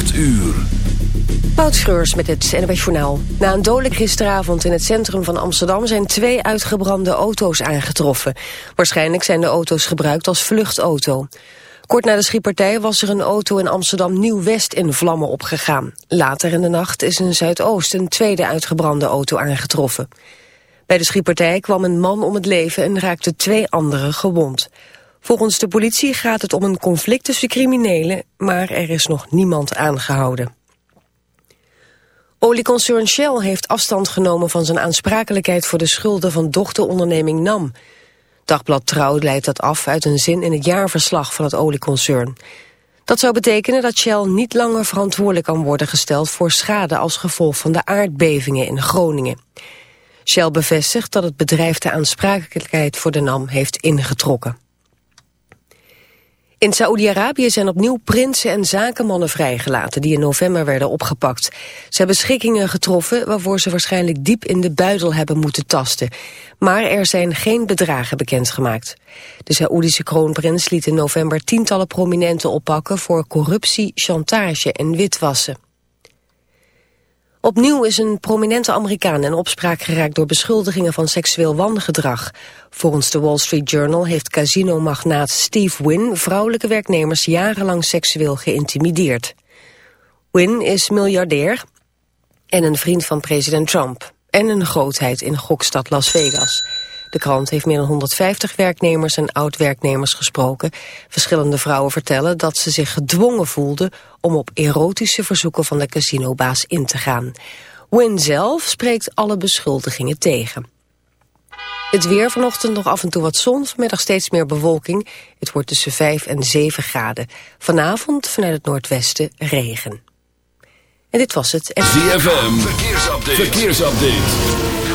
8 uur. Met het NWS Journaal. Na een dodelijk gisteravond in het centrum van Amsterdam... zijn twee uitgebrande auto's aangetroffen. Waarschijnlijk zijn de auto's gebruikt als vluchtauto. Kort na de schietpartij was er een auto in Amsterdam Nieuw-West in vlammen opgegaan. Later in de nacht is in Zuidoost een tweede uitgebrande auto aangetroffen. Bij de schietpartij kwam een man om het leven en raakte twee anderen gewond. Volgens de politie gaat het om een conflict tussen criminelen, maar er is nog niemand aangehouden. Olieconcern Shell heeft afstand genomen van zijn aansprakelijkheid voor de schulden van dochteronderneming NAM. Dagblad Trouw leidt dat af uit een zin in het jaarverslag van het olieconcern. Dat zou betekenen dat Shell niet langer verantwoordelijk kan worden gesteld voor schade als gevolg van de aardbevingen in Groningen. Shell bevestigt dat het bedrijf de aansprakelijkheid voor de NAM heeft ingetrokken. In Saoedi-Arabië zijn opnieuw prinsen en zakenmannen vrijgelaten die in november werden opgepakt. Ze hebben schikkingen getroffen waarvoor ze waarschijnlijk diep in de buidel hebben moeten tasten. Maar er zijn geen bedragen bekendgemaakt. De Saoedische kroonprins liet in november tientallen prominenten oppakken voor corruptie, chantage en witwassen. Opnieuw is een prominente Amerikaan in opspraak geraakt door beschuldigingen van seksueel wangedrag. Volgens de Wall Street Journal heeft casinomagnaat Steve Wynn vrouwelijke werknemers jarenlang seksueel geïntimideerd. Wynn is miljardair en een vriend van president Trump en een grootheid in gokstad Las Vegas. De krant heeft meer dan 150 werknemers en oud-werknemers gesproken. Verschillende vrouwen vertellen dat ze zich gedwongen voelden om op erotische verzoeken van de casinobaas in te gaan. Wynn zelf spreekt alle beschuldigingen tegen. Het weer vanochtend nog af en toe wat zon, vanmiddag steeds meer bewolking. Het wordt tussen 5 en 7 graden. Vanavond vanuit het noordwesten regen. En dit was het. ZFM, verkeersupdate. verkeersupdate.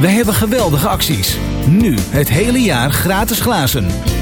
Wij hebben geweldige acties. Nu het hele jaar gratis glazen.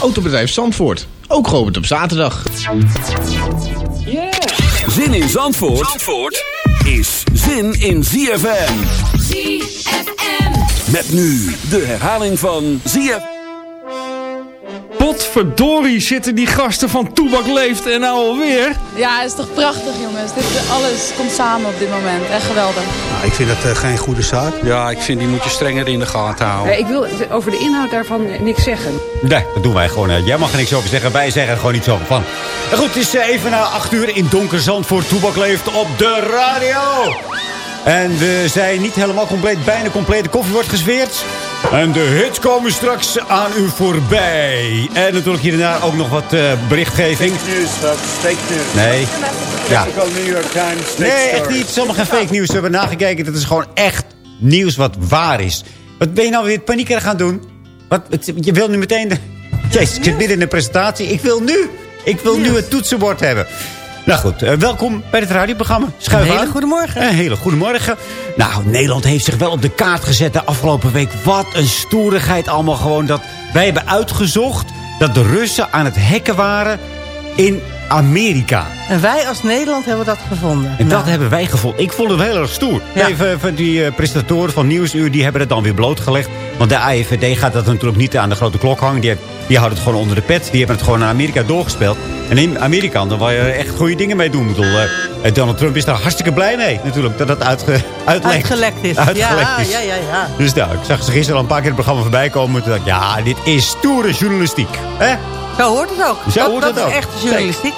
Autobedrijf Zandvoort, ook geopend op zaterdag. Zin in Zandvoort, Zandvoort is zin in ZFM. ZFM. Met nu de herhaling van ZFM. Potverdorie zitten die gasten van Toebak Leeft en nou alweer. Ja, het is toch prachtig jongens. Dit, alles komt samen op dit moment. Echt geweldig. Nou, ik vind dat uh, geen goede zaak. Ja, ik vind die moet je strenger in de gaten houden. Uh, ik wil over de inhoud daarvan niks zeggen. Nee, dat doen wij gewoon. Uh, jij mag er niks over zeggen. Wij zeggen er gewoon iets over van. En goed, het is even na acht uur in donker zand voor Toebak Leeft op de radio. En we zijn niet helemaal compleet. Bijna complete koffie wordt gesfeerd. En de hits komen straks aan u voorbij. En natuurlijk hierna ook nog wat uh, berichtgeving. Fake news, Fake news. Nee. Ja. New York Times. Nee, echt niet. Geen fake nieuws. We hebben nagekeken. Dat is gewoon echt nieuws wat waar is. Wat ben je nou weer panieker gaan doen? Wat, je wil nu meteen... De... Jezus, ik zit midden in de presentatie. Ik wil nu... Ik wil nu het toetsenbord hebben. Nou goed, uh, welkom bij het radioprogramma. Schuif een hele aan. goedemorgen. Een hele goedemorgen. Nou, Nederland heeft zich wel op de kaart gezet de afgelopen week. Wat een stoerigheid allemaal gewoon. Dat wij hebben uitgezocht dat de Russen aan het hacken waren in Amerika. En wij als Nederland hebben dat gevonden. En dat Nou, hebben wij gevonden. Ik vond het heel erg stoer. Ja. Even die eh, presentatoren van Nieuwsuur, die hebben het dan weer blootgelegd. Want de AIVD gaat dat natuurlijk niet aan de grote klok hangen. Die, die houden het gewoon onder de pet. Die hebben het gewoon naar Amerika doorgespeeld. En in Amerika, dan wil je er echt goede dingen mee doen. Ik bedoel, eh, Donald Trump is daar hartstikke blij mee natuurlijk. Dat het uitge. Uitgelekt is. Uitgelekt ja, is. ja, ja, ja. Dus nou, ik zag ze gisteren al een paar keer het programma voorbij komen. Toen dacht ik, ja, dit is stoere journalistiek. Hè? Zo hoort het ook. Zo dat hoort dat het ook. is echte journalistiek.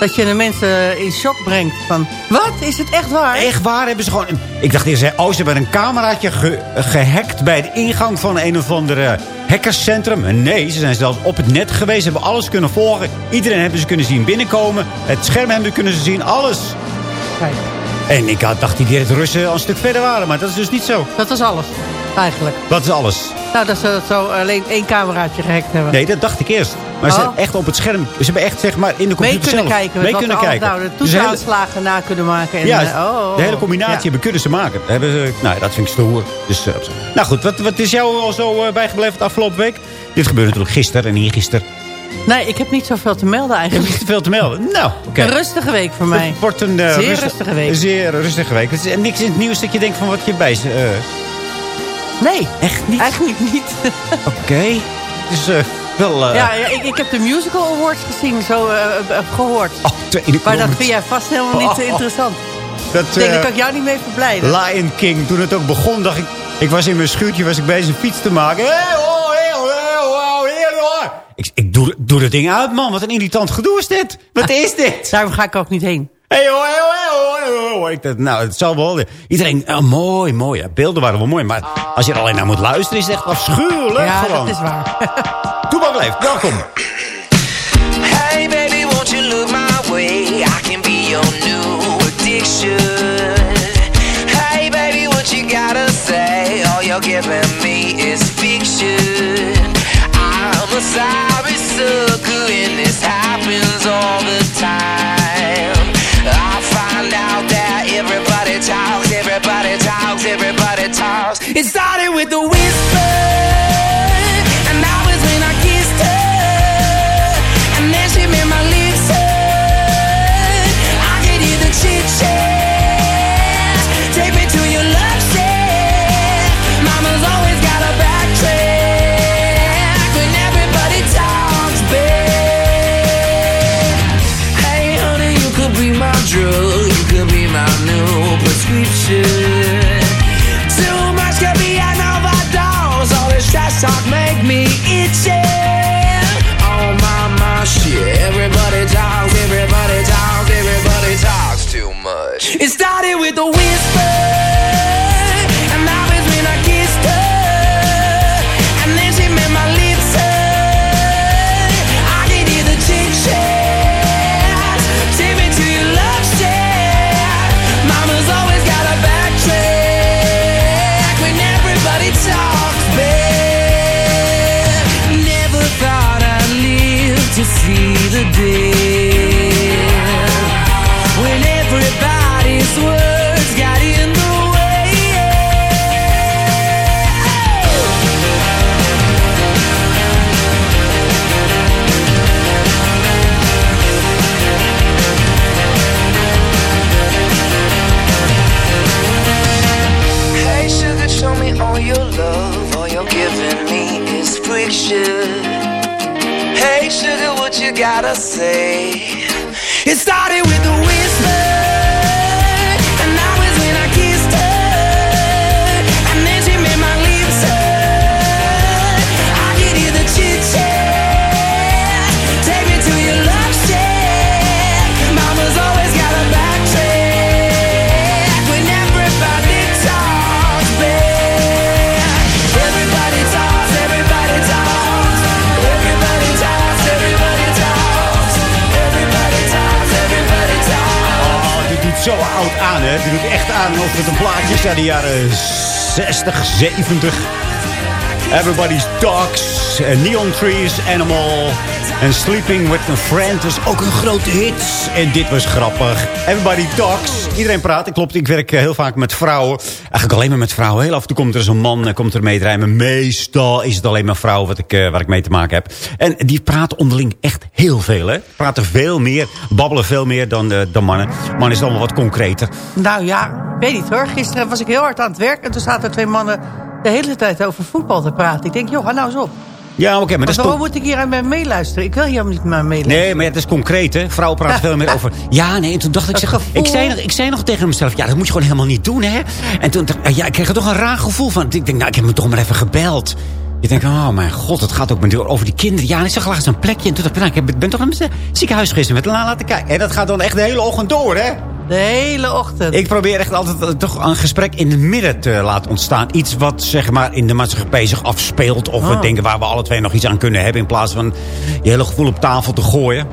Dat je de mensen in shock brengt van... Wat? Is het echt waar? Echt waar hebben ze gewoon... Ik dacht eerst, oh, ze hebben een cameraatje ge- gehackt... bij de ingang van een of andere hackerscentrum. En nee, ze zijn zelfs op het net geweest. Ze hebben alles kunnen volgen. Iedereen hebben ze kunnen zien binnenkomen. Het scherm hebben kunnen ze zien. Alles. Kijk, En ik had, dacht die direct Russen al een stuk verder waren. Maar dat is dus niet zo. dat was alles. Eigenlijk. Dat is alles. Nou, dat ze zo alleen één cameraatje gehackt hebben. Nee, dat dacht ik eerst. Maar ze Oh. hebben echt op het scherm... Ze hebben echt, zeg maar, in de Mee computer kunnen zelf... kijken. mee wat kunnen kijken. Nou, de de hele- toetsaanslagen na kunnen maken. En, Ja, eh, oh, oh, de hele oh. combinatie Ja. hebben kunnen ze maken. Hebben ze, nou, dat vind ik stoer. Dus, eh, nou goed, wat, wat is jou al zo eh, bijgebleven de afgelopen week? Dit gebeurde natuurlijk gisteren en eergisteren. Nee, ik heb niet zoveel te melden eigenlijk. niet te veel te melden. Nou, oké. Een rustige week voor mij. Het wordt een Zeer rustig- rustige week. Zeer rustige week. Het is niks in het nieuws dat je denkt van wat je bij. Nee, echt niet? eigenlijk niet. Oké. Het is eh, wel... eh, ja, ja ik, ik heb de Musical Awards gezien, zo eh, eh, gehoord. oh, tweede Maar dat vind jij vast helemaal niet Oh, interessant. Dat, Ik denk, daar kan ik jou niet mee verblijden. Lion King, toen het ook begon, dacht ik... Ik was in mijn schuurtje, was ik bezig een fiets te maken. Hey, oh, hey, oh, hey, oh, hey, oh. Ik, ik doe, doe dat ding uit, man. Wat een irritant gedoe is dit. Wat is dit? Daarom ga ik ook niet heen. Hey, oh, hey, oh, hey, oh, hey, oh. Ik dacht, nou, het zal wel. Iedereen, oh, mooi, mooi. Ja, beelden waren wel mooi. Maar als je er alleen naar moet luisteren, is het echt afschuwelijk ja, gewoon. dat is waar. Toebak leeft, welkom. Hey baby, won't you look my way? I can be your new addiction. Hey baby, what you gotta say? All you're giving me is fiction. I'm a sorry sucker, and this happens all the time. It started with the friction. Hey sugar, what you gotta say? It started with a whisper, zo oud aan, hè. Dit doet echt aan of het een plaatje is uit de jaren 60, 70. Everybody talks. Beatles. En Neon Trees, Animal en Sleeping with a Friend is ook een grote hit. En dit was grappig. Everybody talks. Iedereen praat. Klopt, ik werk eh, heel vaak met vrouwen. Eigenlijk alleen maar met vrouwen. Heel af en toe komt er zo'n man komt er mee te rijden. Meestal is het alleen maar vrouwen wat ik, uh, waar ik mee te maken heb. En die praten onderling echt heel veel. Hè? Praten veel meer, babbelen veel meer dan, dan mannen. Mannen is allemaal wat concreter. Nou ja, weet niet hoor. Gisteren was ik heel hard aan het werk. En toen zaten er twee mannen de hele tijd over voetbal te praten. Ik denk, joh, ga nou eens op. Ja, oké, maar dat is... Waarom moet ik hier aan mij meeluisteren? Ik wil hier niet maar meeluisteren. Nee, maar het is concreet, hè? Vrouwen praten veel meer over... Ja, nee, en toen dacht ik... Zeg, ik, zei nog, ik zei nog tegen mezelf... Ja, dat moet je gewoon helemaal niet doen, hè? En toen ja, ik kreeg er toch een raar gevoel van. Ik denk, nou, ik heb me toch maar even gebeld. Je denkt, oh mijn god, het gaat ook met over die kinderen. Ja, en ik zag laatst een plekje. En toen dacht ik, nou, ik ben toch naar het ziekenhuis gisteren met laten kijken. En dat gaat dan echt de hele ochtend door, hè? De hele ochtend. Ik probeer echt altijd uh, toch een gesprek in het midden te laten ontstaan. Iets wat zeg maar in de maatschappij zich afspeelt. Of we Oh. denken waar we alle twee nog iets aan kunnen hebben. In plaats van je hele gevoel op tafel te gooien.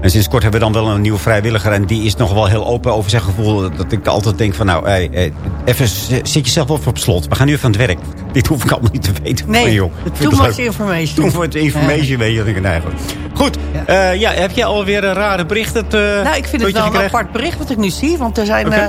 En sinds kort hebben we dan wel een nieuwe vrijwilliger. En die is nog wel heel open over zijn gevoel. Dat ik altijd denk van nou, hey, hey, even z- zet jezelf even op slot. We gaan nu even aan het werk. Dit hoef ik allemaal niet te weten. Nee, joh. too much information. Too much information, weet je. wat ik nee, goed. Goed, ja. ja, heb jij alweer een rare bericht? Het, uh, Nou, ik vind het wel een apart bericht wat ik nu zie. Want er zijn... Eh,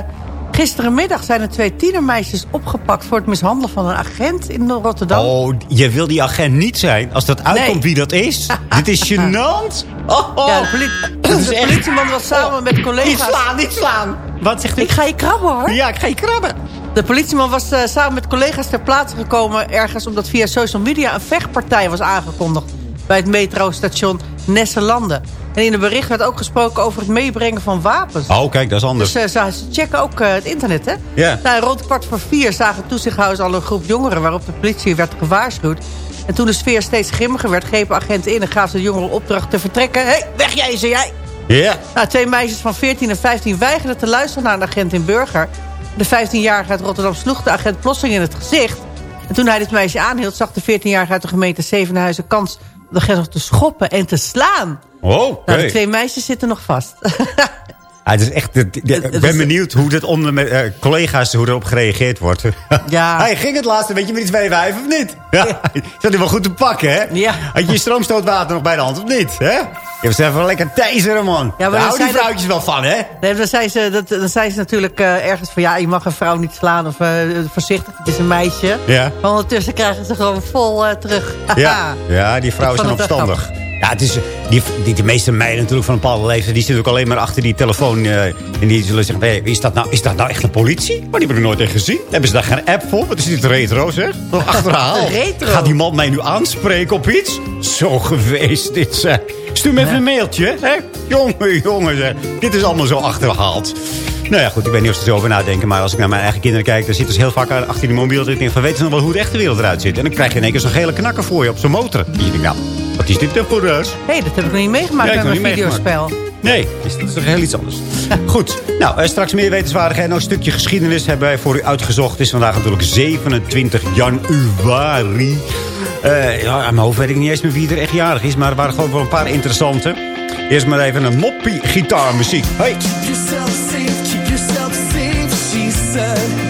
gisterenmiddag zijn er twee tienermeisjes opgepakt... voor het mishandelen van een agent in Rotterdam. Oh, je wil die agent niet zijn. Als dat uitkomt Nee. wie dat is. Dit is gênant. Oh, oh. Ja, de, de politieman was samen met collega's... Niet slaan, niet slaan. Wat zegt u? Ik ga je krabben, hoor. Ja, ik ga je krabben. De politieman was eh, samen met collega's ter plaatse gekomen... ergens omdat via social media een vechtpartij was aangekondigd... bij het metrostation Nesselanden. En in het bericht werd ook gesproken over het meebrengen van wapens. Oh, kijk, dat is anders. Dus eh, ze, checken ook eh, het internet, hè? Ja. Nou, rond kwart voor vier zagen toezichthouders al een groep jongeren... waarop de politie werd gewaarschuwd. En toen de sfeer steeds grimmiger werd, grepen agenten in... en gaven ze de jongeren opdracht te vertrekken. Hé, hey, weg jij, zei jij! Ja. Nou, twee meisjes van 14 en 15 weigerden te luisteren naar een agent in Burger. De 15-jarige uit Rotterdam sloeg de agent plotseling in het gezicht. En toen hij dit meisje aanhield, zag de 14-jarige uit de gemeente Zevenhuizen kans de agent te schoppen en te slaan. Oh. Nou, de twee meisjes zitten nog vast. Ah, het is echt, ik ben benieuwd hoe dit onder met, eh, collega's hoe erop gereageerd wordt. Ja. Hij ging het laatste beetje met iets bij wijf of niet? Ja. Zat hij wel goed te pakken, hè? Ja. Had je je stroomstootwater nog bij de hand of niet? Hè? Je was even lekker taseren, man. Ja, Daar dan houden die vrouwtjes wel van, hè? Nee, dan zijn ze, dat, dan zijn ze natuurlijk eh, ergens van... ja, je mag een vrouw niet slaan of eh, voorzichtig, het is een meisje. Ja. Maar ondertussen krijgen ze gewoon vol terug. Ja, ja die vrouwen Ik zijn opstandig. Ja, het is, die, die, de meeste meiden natuurlijk van een bepaalde leeftijd... die zitten ook alleen maar achter die telefoon. eh, en die zullen zeggen, nee, is, dat nou, is dat nou echt een politie? Maar die hebben we nooit echt gezien. Hebben ze daar geen app voor? Wat is dit retro, zeg? Achterhaal. Retro. Gaat die man mij nu aanspreken op iets? Zo geweest, dit zeg. Stuur me even een mailtje, hè? Jongen, jongen. Dit is allemaal zo achterhaald. Nou ja, goed, ik weet niet of ze er zo over nadenken. Maar als ik naar mijn eigen kinderen kijk... dan zitten ze heel vaak achter die mobiel. Dat ik denk van, weten ze nog wel hoe de echte wereld eruit ziet? En dan krijg je in één keer zo'n gele knakker voor je op zo'n motor. En denkt, nou, wat is dit dan voor us? Hé, hey, dat heb ik nog niet meegemaakt Ja, nog mijn videospel. Nee, dus dat is toch heel iets anders. Goed, nou, eh, straks meer wetenswaardigheden. Nog een stukje geschiedenis hebben wij voor u uitgezocht. Het is vandaag natuurlijk 27 januari. Eh, ja, aan mijn hoofd weet ik niet eens meer wie er echt jarig is. Maar er waren gewoon wel een paar interessante. Eerst maar even een moppie gitaarmuziek. Hey. Keep yourself safe, keep yourself safe, she said.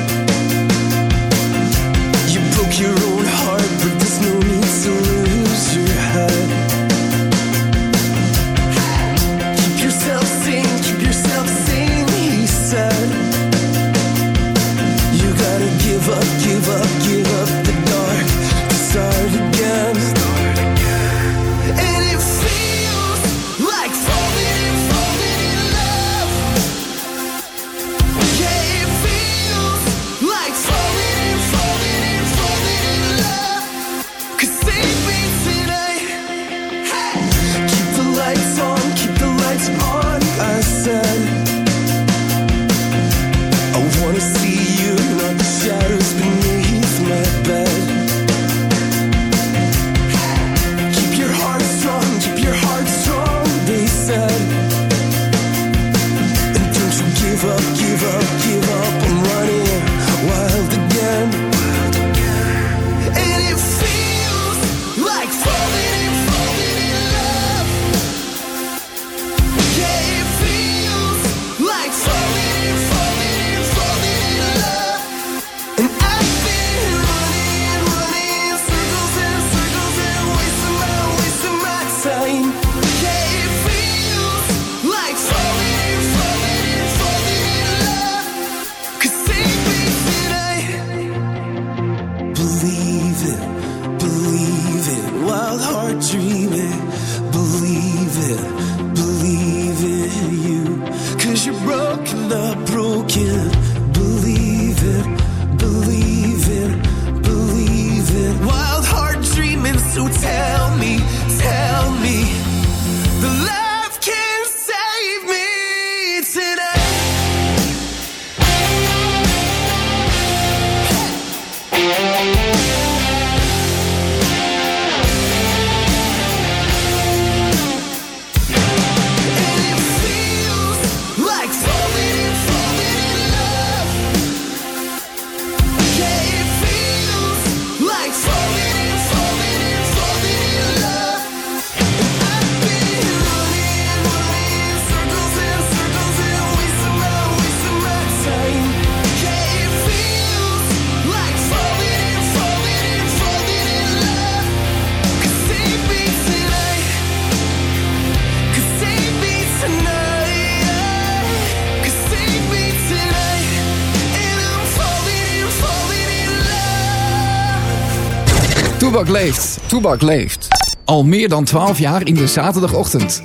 Toebak leeft. Toebak leeft. Al meer dan 12 jaar in de zaterdagochtend.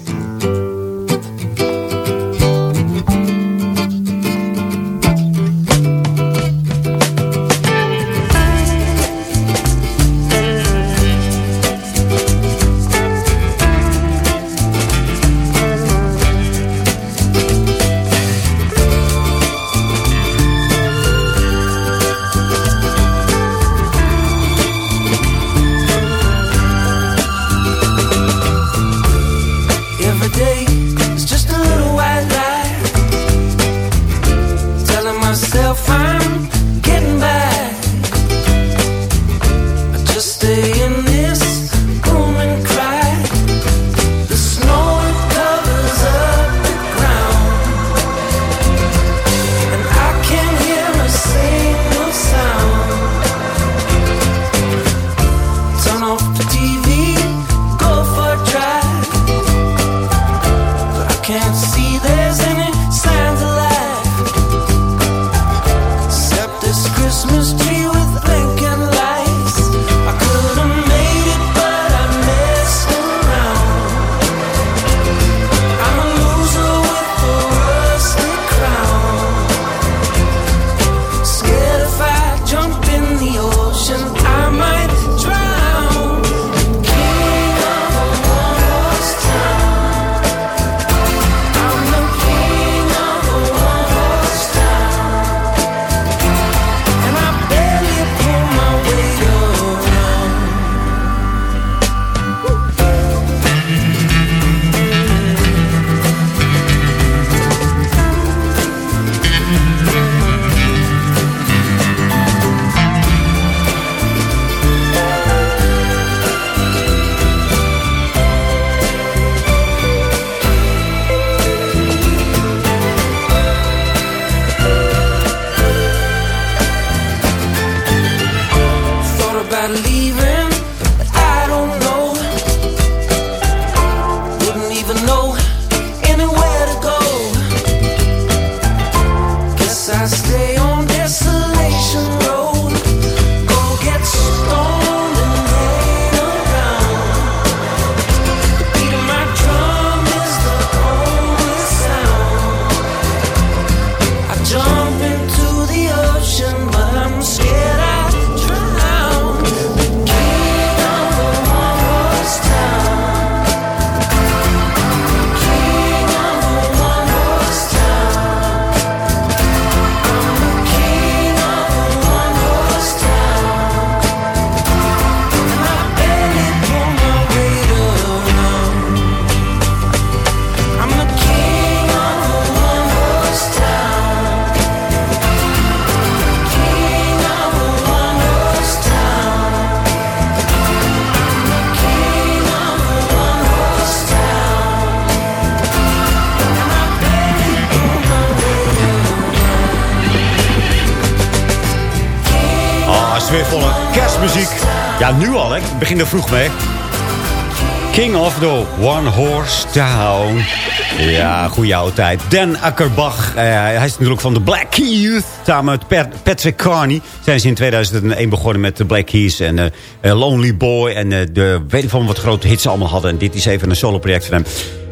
minder vroeg mee. King of the One Horse Town. Ja, goede oude tijd. Dan Akkerbach, eh, hij is natuurlijk van de Black Keys. Samen met Patrick Carney zijn ze in 2001 begonnen met de Black Keys en eh, eh, Lonely Boy. En uh, de, weet van wat grote hits ze allemaal hadden. En dit is even een solo-project van hem.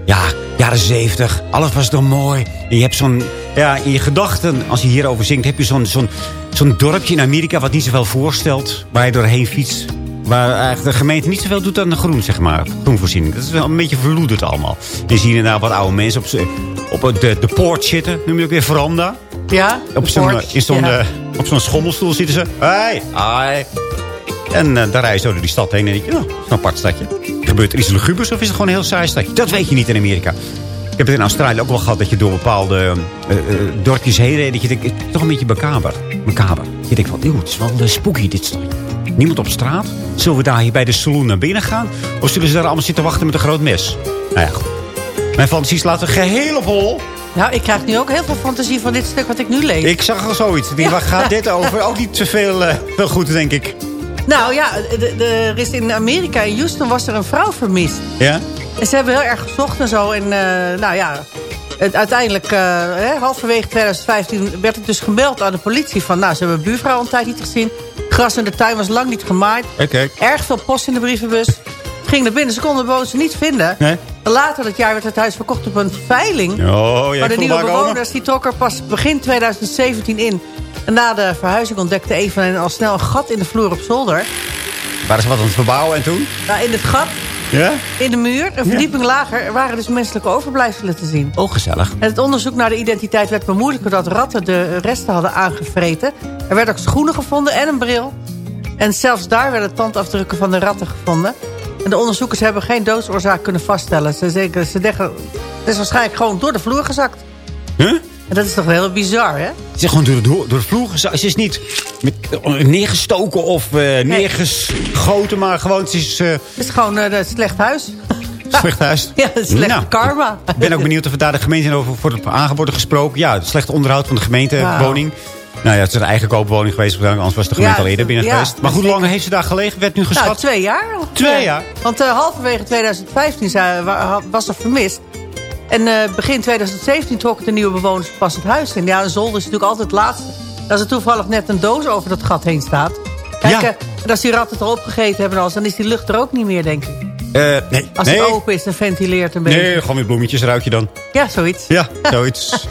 Ja, jaren 70, alles was dan mooi. Je hebt zo'n, ja, in je gedachten, als je hierover zingt, heb je zo'n zo'n zo'n dorpje in Amerika wat niet wel voorstelt. Waar je doorheen fiets. Waar eigenlijk de gemeente niet zoveel doet aan de groen, zeg maar. Groenvoorziening. Dat is wel een beetje verloederd allemaal. Je ziet inderdaad wat oude mensen op, op de, de poort zitten. Noem je ook weer veranda. Ja, op zo'n zo'n ja. op zo'n schommelstoel zitten ze. Hoi, hi. En uh, daar rijden ze door die stad heen. En denk je, oh, een apart stadje. Gebeurt er iets lugubers of is het gewoon een heel saai stadje? Dat weet je niet in Amerika. Ik heb het in Australië ook wel gehad dat je door bepaalde uh, uh, dorpjes heen reed. Dat je denkt, het is toch een beetje makaber. makaber. Je denkt van, eeuw, het is wel spooky dit stadje. Niemand op straat. Zullen we daar hier bij de saloon naar binnen gaan? Of zullen ze daar allemaal zitten wachten met een groot mes? Nou ja, goed. Mijn fantasies laten geheel op hol. Nou, ik krijg nu ook heel veel fantasie van dit stuk wat ik nu lees. Ik zag al zoiets. Ja. Waar gaat dit over? Ook niet zoveel uh, veel goed, denk ik. Nou ja, er is in Amerika, in Houston, was er een vrouw vermist. Ja? En ze hebben heel erg gezocht en zo. En uh, nou ja, het, uiteindelijk, uh, hè, halverwege 2015, werd het dus gemeld aan de politie. Van, nou, ze hebben een buurvrouw een tijd niet gezien. Gras in de tuin was lang niet gemaaid. Okay. Erg veel post in de brievenbus. Ging naar binnen, ze konden de bewoners niet vinden. Nee? Later dat jaar werd het huis verkocht op een veiling. Oh, maar de nieuwe bewoners die trokken er pas begin 2017 in. En na de verhuizing ontdekte een van hen al snel een gat in de vloer op zolder. Waren ze wat aan het verbouwen en toen? Nou, in het gat, ja? in de muur, een verdieping ja. lager... waren dus menselijke overblijfselen te zien. Oh, gezellig. En het onderzoek naar de identiteit werd bemoeilijker... dat ratten de resten hadden aangevreten. Er werden ook schoenen gevonden en een bril. En zelfs daar werden tandafdrukken van de ratten gevonden. En de onderzoekers hebben geen doodsoorzaak kunnen vaststellen. Ze zeggen, ze zeggen, het is waarschijnlijk gewoon door de vloer gezakt. Huh? Dat is toch heel bizar, hè? Het is gewoon door, door, door de vloer. Ze is niet met, neergestoken of uh, neergeschoten, maar gewoon... Het is, uh... het is gewoon uh, een slecht huis. Slecht huis? Ja, slecht nou, karma. Ik ben ook benieuwd of we daar de gemeente over voor het aangeboden gesproken. Ja, het slechte onderhoud van de gemeentewoning. Wow. Nou ja, het is een eigen koopwoning geweest. Anders was de gemeente ja, al eerder binnen ja, geweest. Maar hoe lang heeft ze daar gelegen? Werd nu geschat? Nou, twee jaar. Twee jaar? Want uh, halverwege 2015 was er vermist. En uh, begin 2017 trokken de nieuwe bewoners pas het huis in. Ja, een zolder is natuurlijk altijd het laatste. Als er toevallig net een doos over dat gat heen staat. Kijk, ja. uh, als die ratten het erop gegeten hebben... Dan is die lucht er ook niet meer, denk ik. Uh, nee. Als nee. het open is, dan ventileert een beetje. Nee, gewoon weer bloemetjes ruik je dan. Ja, zoiets. Ja, zoiets.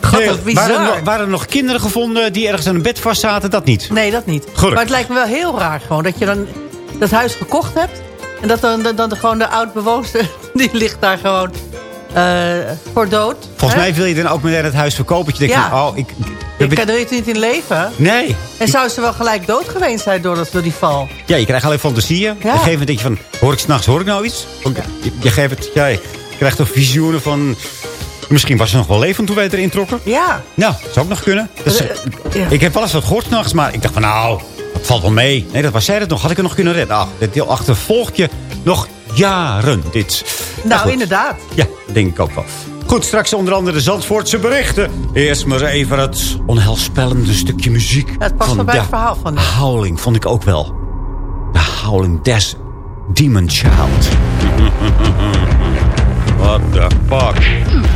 God, nee, bizar. Waren, er nog, waren er nog kinderen gevonden die ergens aan een bed vast zaten? Dat niet? Nee, dat niet. Gelukkig. Maar het lijkt me wel heel raar gewoon dat je dan dat huis gekocht hebt. En dat dan, dan, dan gewoon de oud-bewoonster, die ligt daar gewoon voor dood. Volgens hè? mij wil je dan ook meteen het huis verkopen. Dat je denkt, ja. van, oh, ik... Ik kan er niet in leven. Nee. En zou ze wel gelijk dood geweest zijn door, dat, door die val? Ja, je krijgt alleen fantasieën. Ja. Op een gegeven moment denk je van, hoor ik s'nachts, hoor ik nou iets? Ja. Je, je, geeft het, ja, je krijgt toch visioenen van... Misschien was ze nog wel levend toen wij erin trokken. Ja. Nou, dat zou ook nog kunnen. Dus, uh, ja. Ik heb wel eens wat gehoord s'nachts, maar ik dacht van nou, dat valt wel mee. Nee, dat was zij het nog. Had ik het nog kunnen redden? Ach, dit deel achtervolgt je nog jaren, dit. Nou, inderdaad. Ja, denk ik ook wel. Goed, straks onder andere de Zandvoortse berichten. Eerst maar even het onheilspellende stukje muziek. Ja, het past van wel bij het verhaal van. Howling vond ik ook wel. The Howling Des Demon Child. What the fuck?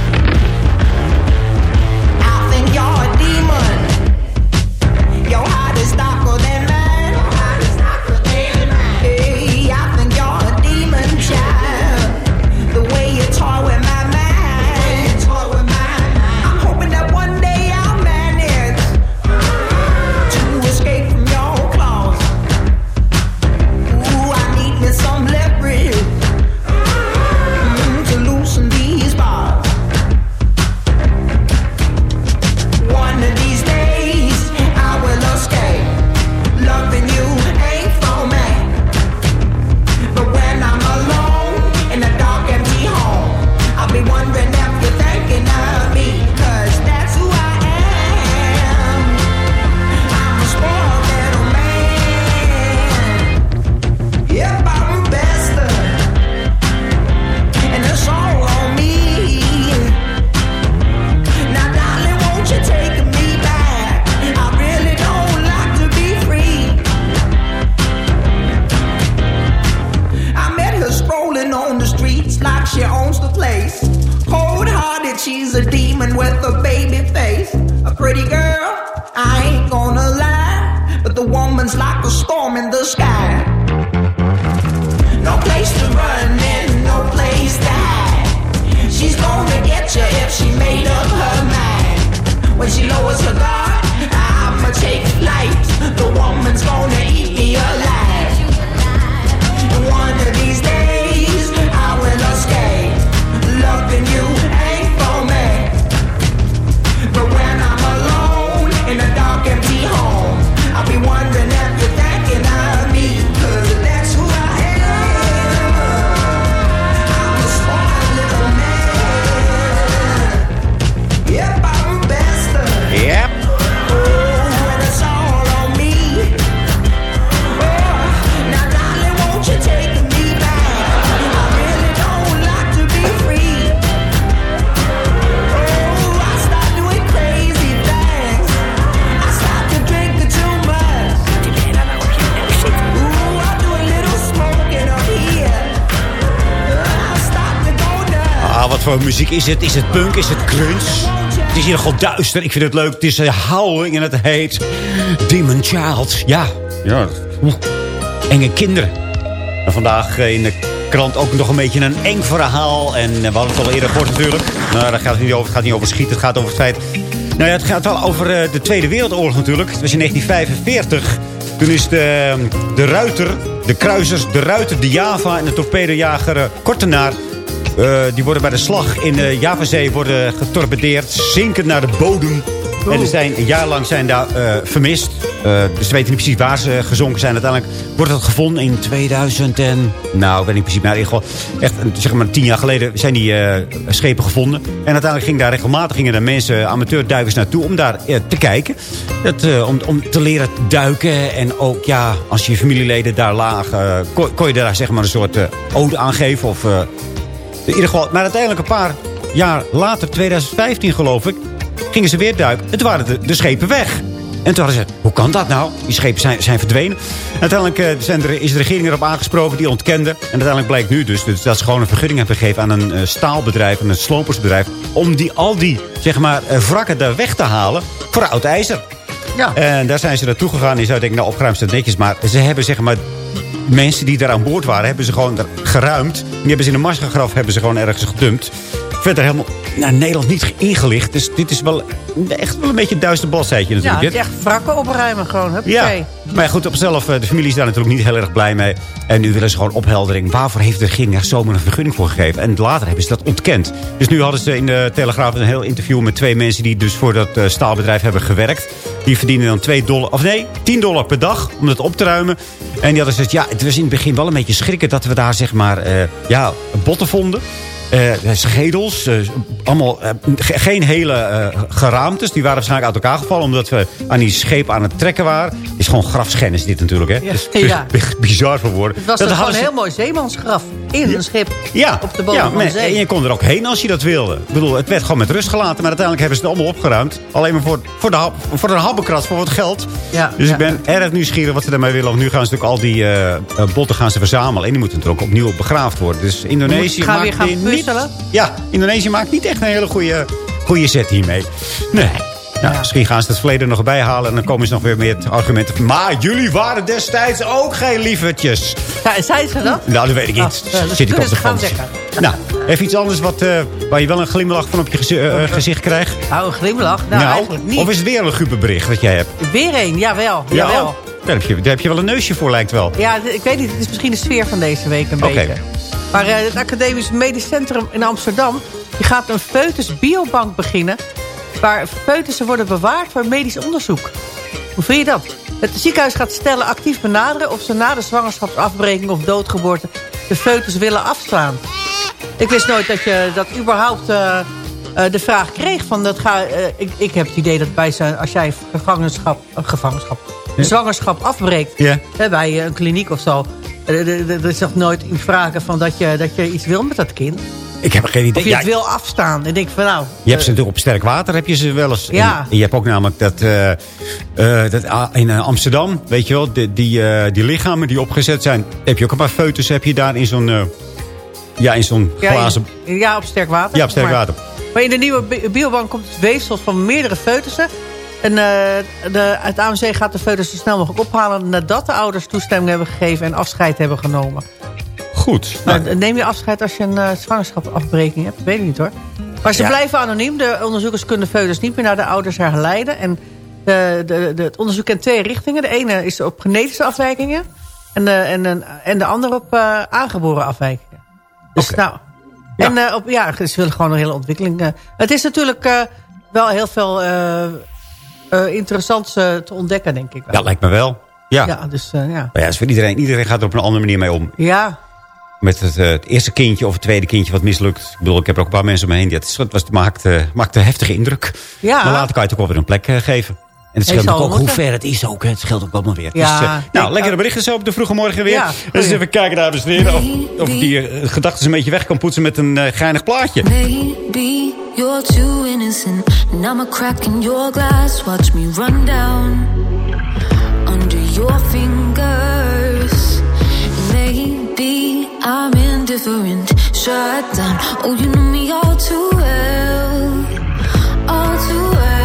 Muziek is het? Is het punk? Is het grunge? Het is hier nogal duister. Ik vind het leuk. Het is uh, howling en het heet Demon Child. Ja, ja. Enge kinderen. En vandaag eh, in de krant ook nog een beetje een eng verhaal. En eh, we hadden het al eerder gehoord natuurlijk. Nou, daar gaat het niet over. Het gaat niet over schieten. Het gaat over het feit... Nou ja, het gaat wel over eh, de Tweede Wereldoorlog natuurlijk. Het was in 1945. Toen is de, de ruiter, de kruisers, de ruiter, de Java en de torpedojager Kortenaar... Uh, die worden bij de slag in de Javazee worden getorpedeerd. Zinken naar de bodem. En er zijn, een jaar lang zijn daar uh, vermist. Dus we weten niet precies waar ze gezonken zijn. Uiteindelijk wordt het gevonden in 2000 en... Nou, ik weet niet precies. Maar echt zeg maar tien jaar geleden zijn die schepen gevonden. En uiteindelijk ging daar regelmatig gingen mensen, amateurduikers naartoe... om daar te kijken. Dat, om, om te leren duiken. En ook, ja, als je familieleden daar lagen... kon, kon je daar zeg maar een soort ode aan geven of... In ieder geval, maar uiteindelijk een paar jaar later, 2015 geloof ik... gingen ze weer duiken. En toen waren de, de schepen weg. En toen hadden ze, hoe kan dat nou? Die schepen zijn, zijn verdwenen. En uiteindelijk uh, zijn er, is de regering erop aangesproken, die ontkende. En uiteindelijk blijkt nu dus, dus dat ze gewoon een vergunning hebben gegeven... aan een uh, staalbedrijf, een slopersbedrijf... om die, al die zeg maar, uh, wrakken daar weg te halen voor oud ijzer. Ja. En daar zijn ze naartoe gegaan. En je zou denken, nou opgeruimd staat netjes. Maar ze hebben zeg maar mensen die daar aan boord waren, hebben ze gewoon geruimd. Die hebben ze in een marsgraf hebben ze gewoon ergens gedumpt. Verder helemaal naar Nederland niet ingelicht. Dus dit is wel echt wel een beetje een duister bladzijtje natuurlijk. Ja, het is echt wrakken opruimen gewoon. Hup, ja, maar ja, goed, op zichzelf, de familie is daar natuurlijk niet heel erg blij mee. En nu willen ze gewoon opheldering. Waarvoor heeft de regering er zomaar een vergunning voor gegeven? En later hebben ze dat ontkend. Dus nu hadden ze in de Telegraaf een heel interview met twee mensen... die dus voor dat staalbedrijf hebben gewerkt. Die verdienen dan 2 dollar, of nee, 10 dollar per dag om dat op te ruimen. En die hadden gezegd, ja, het was in het begin wel een beetje schrikken... dat we daar, zeg maar, uh, ja, botten vonden. Uh, schedels, uh, allemaal uh, ge geen hele geraamtes. Die waren waarschijnlijk uit elkaar gevallen omdat we aan die scheep aan het trekken waren. is gewoon grafschennis dit natuurlijk, hè? Ja. Dus, ja. bizar voor woorden. Het was dat gewoon een heel mooi zeemansgraf in ja. een schip ja. op de bodem ja, van de zee. En je kon er ook heen als je dat wilde. Ik bedoel, het werd gewoon met rust gelaten. Maar uiteindelijk hebben ze het allemaal opgeruimd. Alleen maar voor, voor, de, voor een habbekrat, voor wat geld. Ja. Dus ik ben erg nieuwsgierig wat ze daarmee willen. Want nu gaan ze natuurlijk al die botten gaan ze verzamelen. En die moeten natuurlijk ook opnieuw begraafd worden. Dus Indonesië maakt weer gaan ja, Indonesië maakt niet echt een hele goede, goede set hiermee. Nee. Nou, ja. Misschien gaan ze het verleden nog bij halen. En dan komen ze nog weer met argumenten. Maar jullie waren destijds ook geen lievertjes. Ja, zei ze dat? Nou, dat weet ik niet. Oh, uh, Zit ik op de gaan zeggen. Nou, even iets anders wat, uh, waar je wel een glimlach van op je uh, gezicht krijgt. Nou, een glimlach? Nou, nou, eigenlijk niet. Of is het weer een luguber bericht wat jij hebt? Weer een, jawel. Ja, jawel. Daar heb, je, daar heb je wel een neusje voor, lijkt wel. Ja, ik weet niet. Het is misschien de sfeer van deze week een okay. beetje. Maar uh, het Academisch Medisch Centrum in Amsterdam... die gaat een foetus biobank beginnen... waar foetussen worden bewaard voor medisch onderzoek. Hoe vind je dat? Het ziekenhuis gaat stellen actief benaderen... of ze na de zwangerschapsafbreking of doodgeboorte... de foetus willen afslaan. Ik wist nooit dat je dat überhaupt uh, uh, de vraag kreeg. Van dat ga, ik, ik heb het idee dat bij zijn, als jij gevangenschap... gevangenschap ja. zwangerschap afbreekt... Ja. Hè, bij een kliniek of zo... Er is nog nooit in sprake van dat je, dat je iets wil met dat kind. Ik heb geen idee. Of je het ja, wil afstaan. En denk van nou... Je hebt ze natuurlijk op sterk water, heb je ze wel eens. Ja. En je hebt ook namelijk dat, uh, uh, dat uh, in Amsterdam, weet je wel, die, die, die lichamen die opgezet zijn. Heb je ook een paar foetus, heb je daar in zo'n ja, in zo'n ja, glazen... In, ja, op sterk water. Ja, op sterk water. Maar in de nieuwe bi- biobank komt het weefsel van meerdere foetussen. En eh, de, het AMC gaat de foetus zo snel mogelijk ophalen... nadat de ouders toestemming hebben gegeven en afscheid hebben genomen. Goed. Nou, neem je afscheid als je een uh, zwangerschapsafbreking hebt? Weet ik niet hoor. Maar ze Ja. blijven anoniem. De onderzoekers kunnen foetus niet meer naar de ouders herleiden. En de, de, de, het onderzoek kent twee richtingen. De ene is op genetische afwijkingen. En de, en, en, de andere op eh, aangeboren afwijkingen. Dus nou... En eh, op, ja, ze willen gewoon een hele ontwikkeling. eh. het is natuurlijk eh, wel heel veel eh, interessants eh, te ontdekken, denk ik wel. Ja, lijkt me wel. Ja. Ja, dus eh, ja. Maar ja, dat is voor iedereen. Iedereen gaat er op een andere manier mee om. Ja, Met het, het eerste kindje of het tweede kindje wat mislukt. Ik bedoel, ik heb er ook een paar mensen om me heen. die Het, was, het maakt, eh, maakt een heftige indruk. Ja. Maar later kan je het ook wel weer een plek geven. En het scheelt ook hoe moeten. ver het is ook. hè. Het scheelt ook allemaal weer. Ja, dus, ik- nou, lekkere berichten zo op de vroege morgen weer. Ja, dus even kijken, dames en heren. Of, of die eh, gedachten een beetje weg kan poetsen met een eh, geinig plaatje. Maybe you're too innocent, and I'm a crack in your glass. Watch me run down under your fingers. Maybe I'm indifferent, shut down. Oh, you know me all too well, all too well.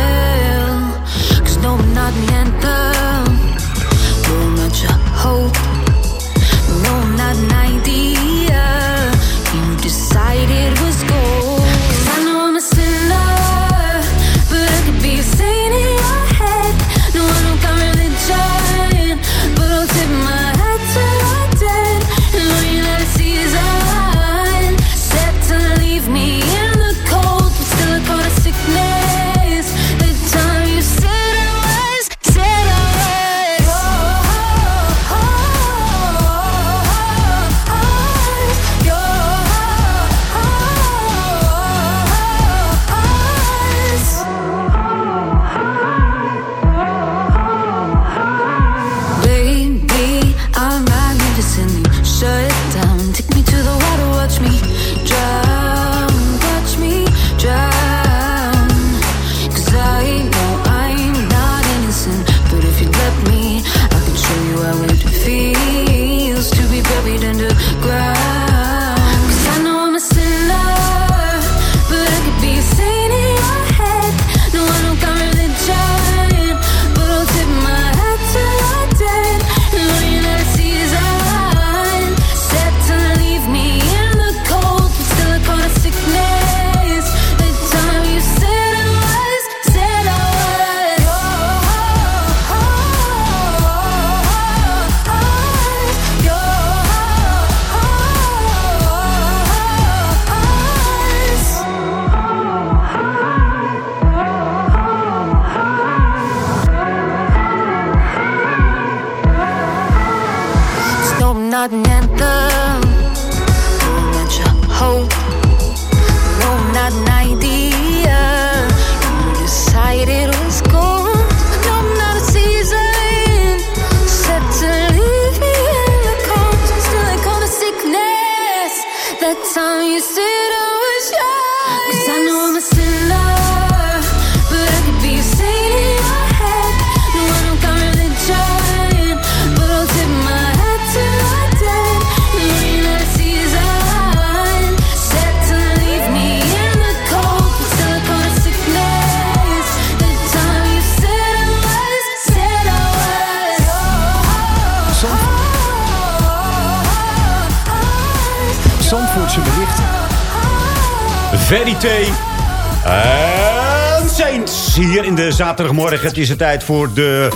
Zaterdagmorgen. Het is de tijd voor de...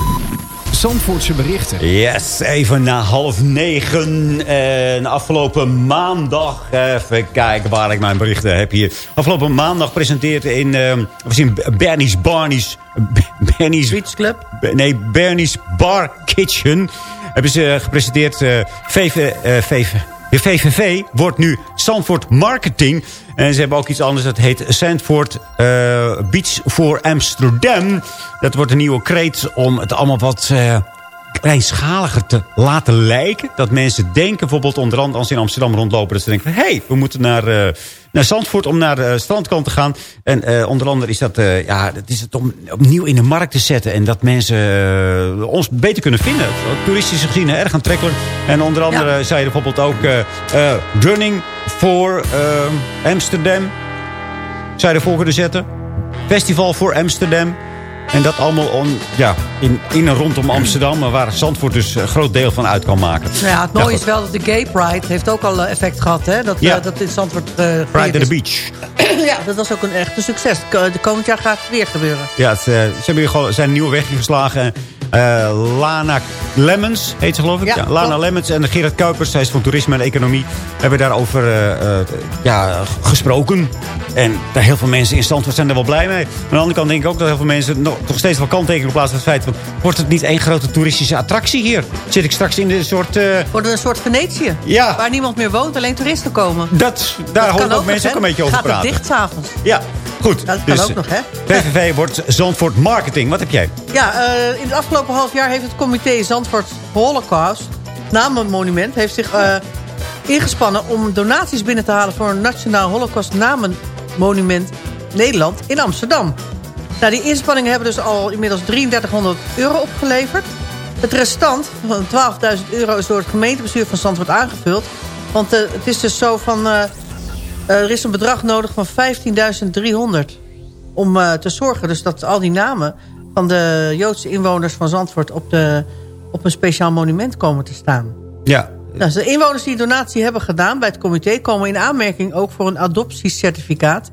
Zandvoortse berichten. Yes, even na half negen. En afgelopen maandag... Even kijken waar ik mijn berichten heb hier. Afgelopen maandag presenteerde in... eh, was in Bernie's Barney's... Bernie's... Beach Club? Nee, Bernie's Bar Kitchen. Hebben ze gepresenteerd. VV, VV, de VVV wordt nu Zandvoort Marketing. En ze hebben ook iets anders. Dat heet Zandvoort eh, Beach for Amsterdam. Dat wordt een nieuwe kreet om het allemaal wat... eh, kleinschaliger te laten lijken. Dat mensen denken, bijvoorbeeld onder andere als ze in Amsterdam rondlopen... dat ze denken van, hé, hey, we moeten naar, eh, naar Zandvoort om naar de strandkant te gaan. En eh, onder andere is dat, eh, ja, dat is het om opnieuw in de markt te zetten... en dat mensen eh, ons beter kunnen vinden. Toeristisch gezien erg aantrekkelijk. En onder andere zei je bijvoorbeeld ook... eh, eh, running for eh, Amsterdam... je ervoor kunnen zetten. Festival voor Amsterdam. En dat allemaal on, ja, in, in en rondom Amsterdam. Waar Zandvoort dus een groot deel van uit kan maken. Nou ja, het mooie is wel dat de Gay Pride heeft ook al eh, effect gehad. Hè? Dat, Ja. eh, dat in Zandvoort... eh, Pride at the. Beach. ja, dat was ook een echt een succes. De komend jaar gaat het weer gebeuren. Ja, het, ze hebben hier gewoon zijn een nieuwe weg ingeslagen. Eh, Lana Lemmens heet ze geloof ik. Ja, Lana klopt. Lemmens en Gerard Kuipers, zij is van toerisme en economie, hebben daarover eh, ja, gesproken. En daar heel veel mensen in Zandvoort zijn er wel blij mee. Aan de andere kant denk ik ook dat heel veel mensen nog, nog steeds wel kanttekenen op plaats van het feit van... wordt het niet één grote toeristische attractie hier? Zit ik straks in een soort... Wordt een soort Venetië. Ja. Waar niemand meer woont, alleen toeristen komen. dat, daar horen ook mensen ook een beetje over Gaat praten. het dicht s'avonds? Ja, goed. Dat kan dus ook nog, hè? VVV wordt Zandvoort Marketing. Wat heb jij? Ja, in het afgelopen half jaar heeft het comité Zandvoort Holocaust, namenmonument, heeft zich eh, ingespannen om donaties binnen te halen voor een Nationaal Holocaust Namenmonument Nederland in Amsterdam. Nou, die inspanningen hebben dus al inmiddels 3300 euro opgeleverd. Het restant van 12.000 euro is door het gemeentebestuur van Zandvoort aangevuld. Want eh, het is dus zo van... eh, er is een bedrag nodig van 15.300 om te zorgen dus dat al die namen van de Joodse inwoners van Zandvoort op, de, op een speciaal monument komen te staan. Ja, Nou, de inwoners die donatie hebben gedaan bij het comité komen in aanmerking ook voor een adoptiecertificaat.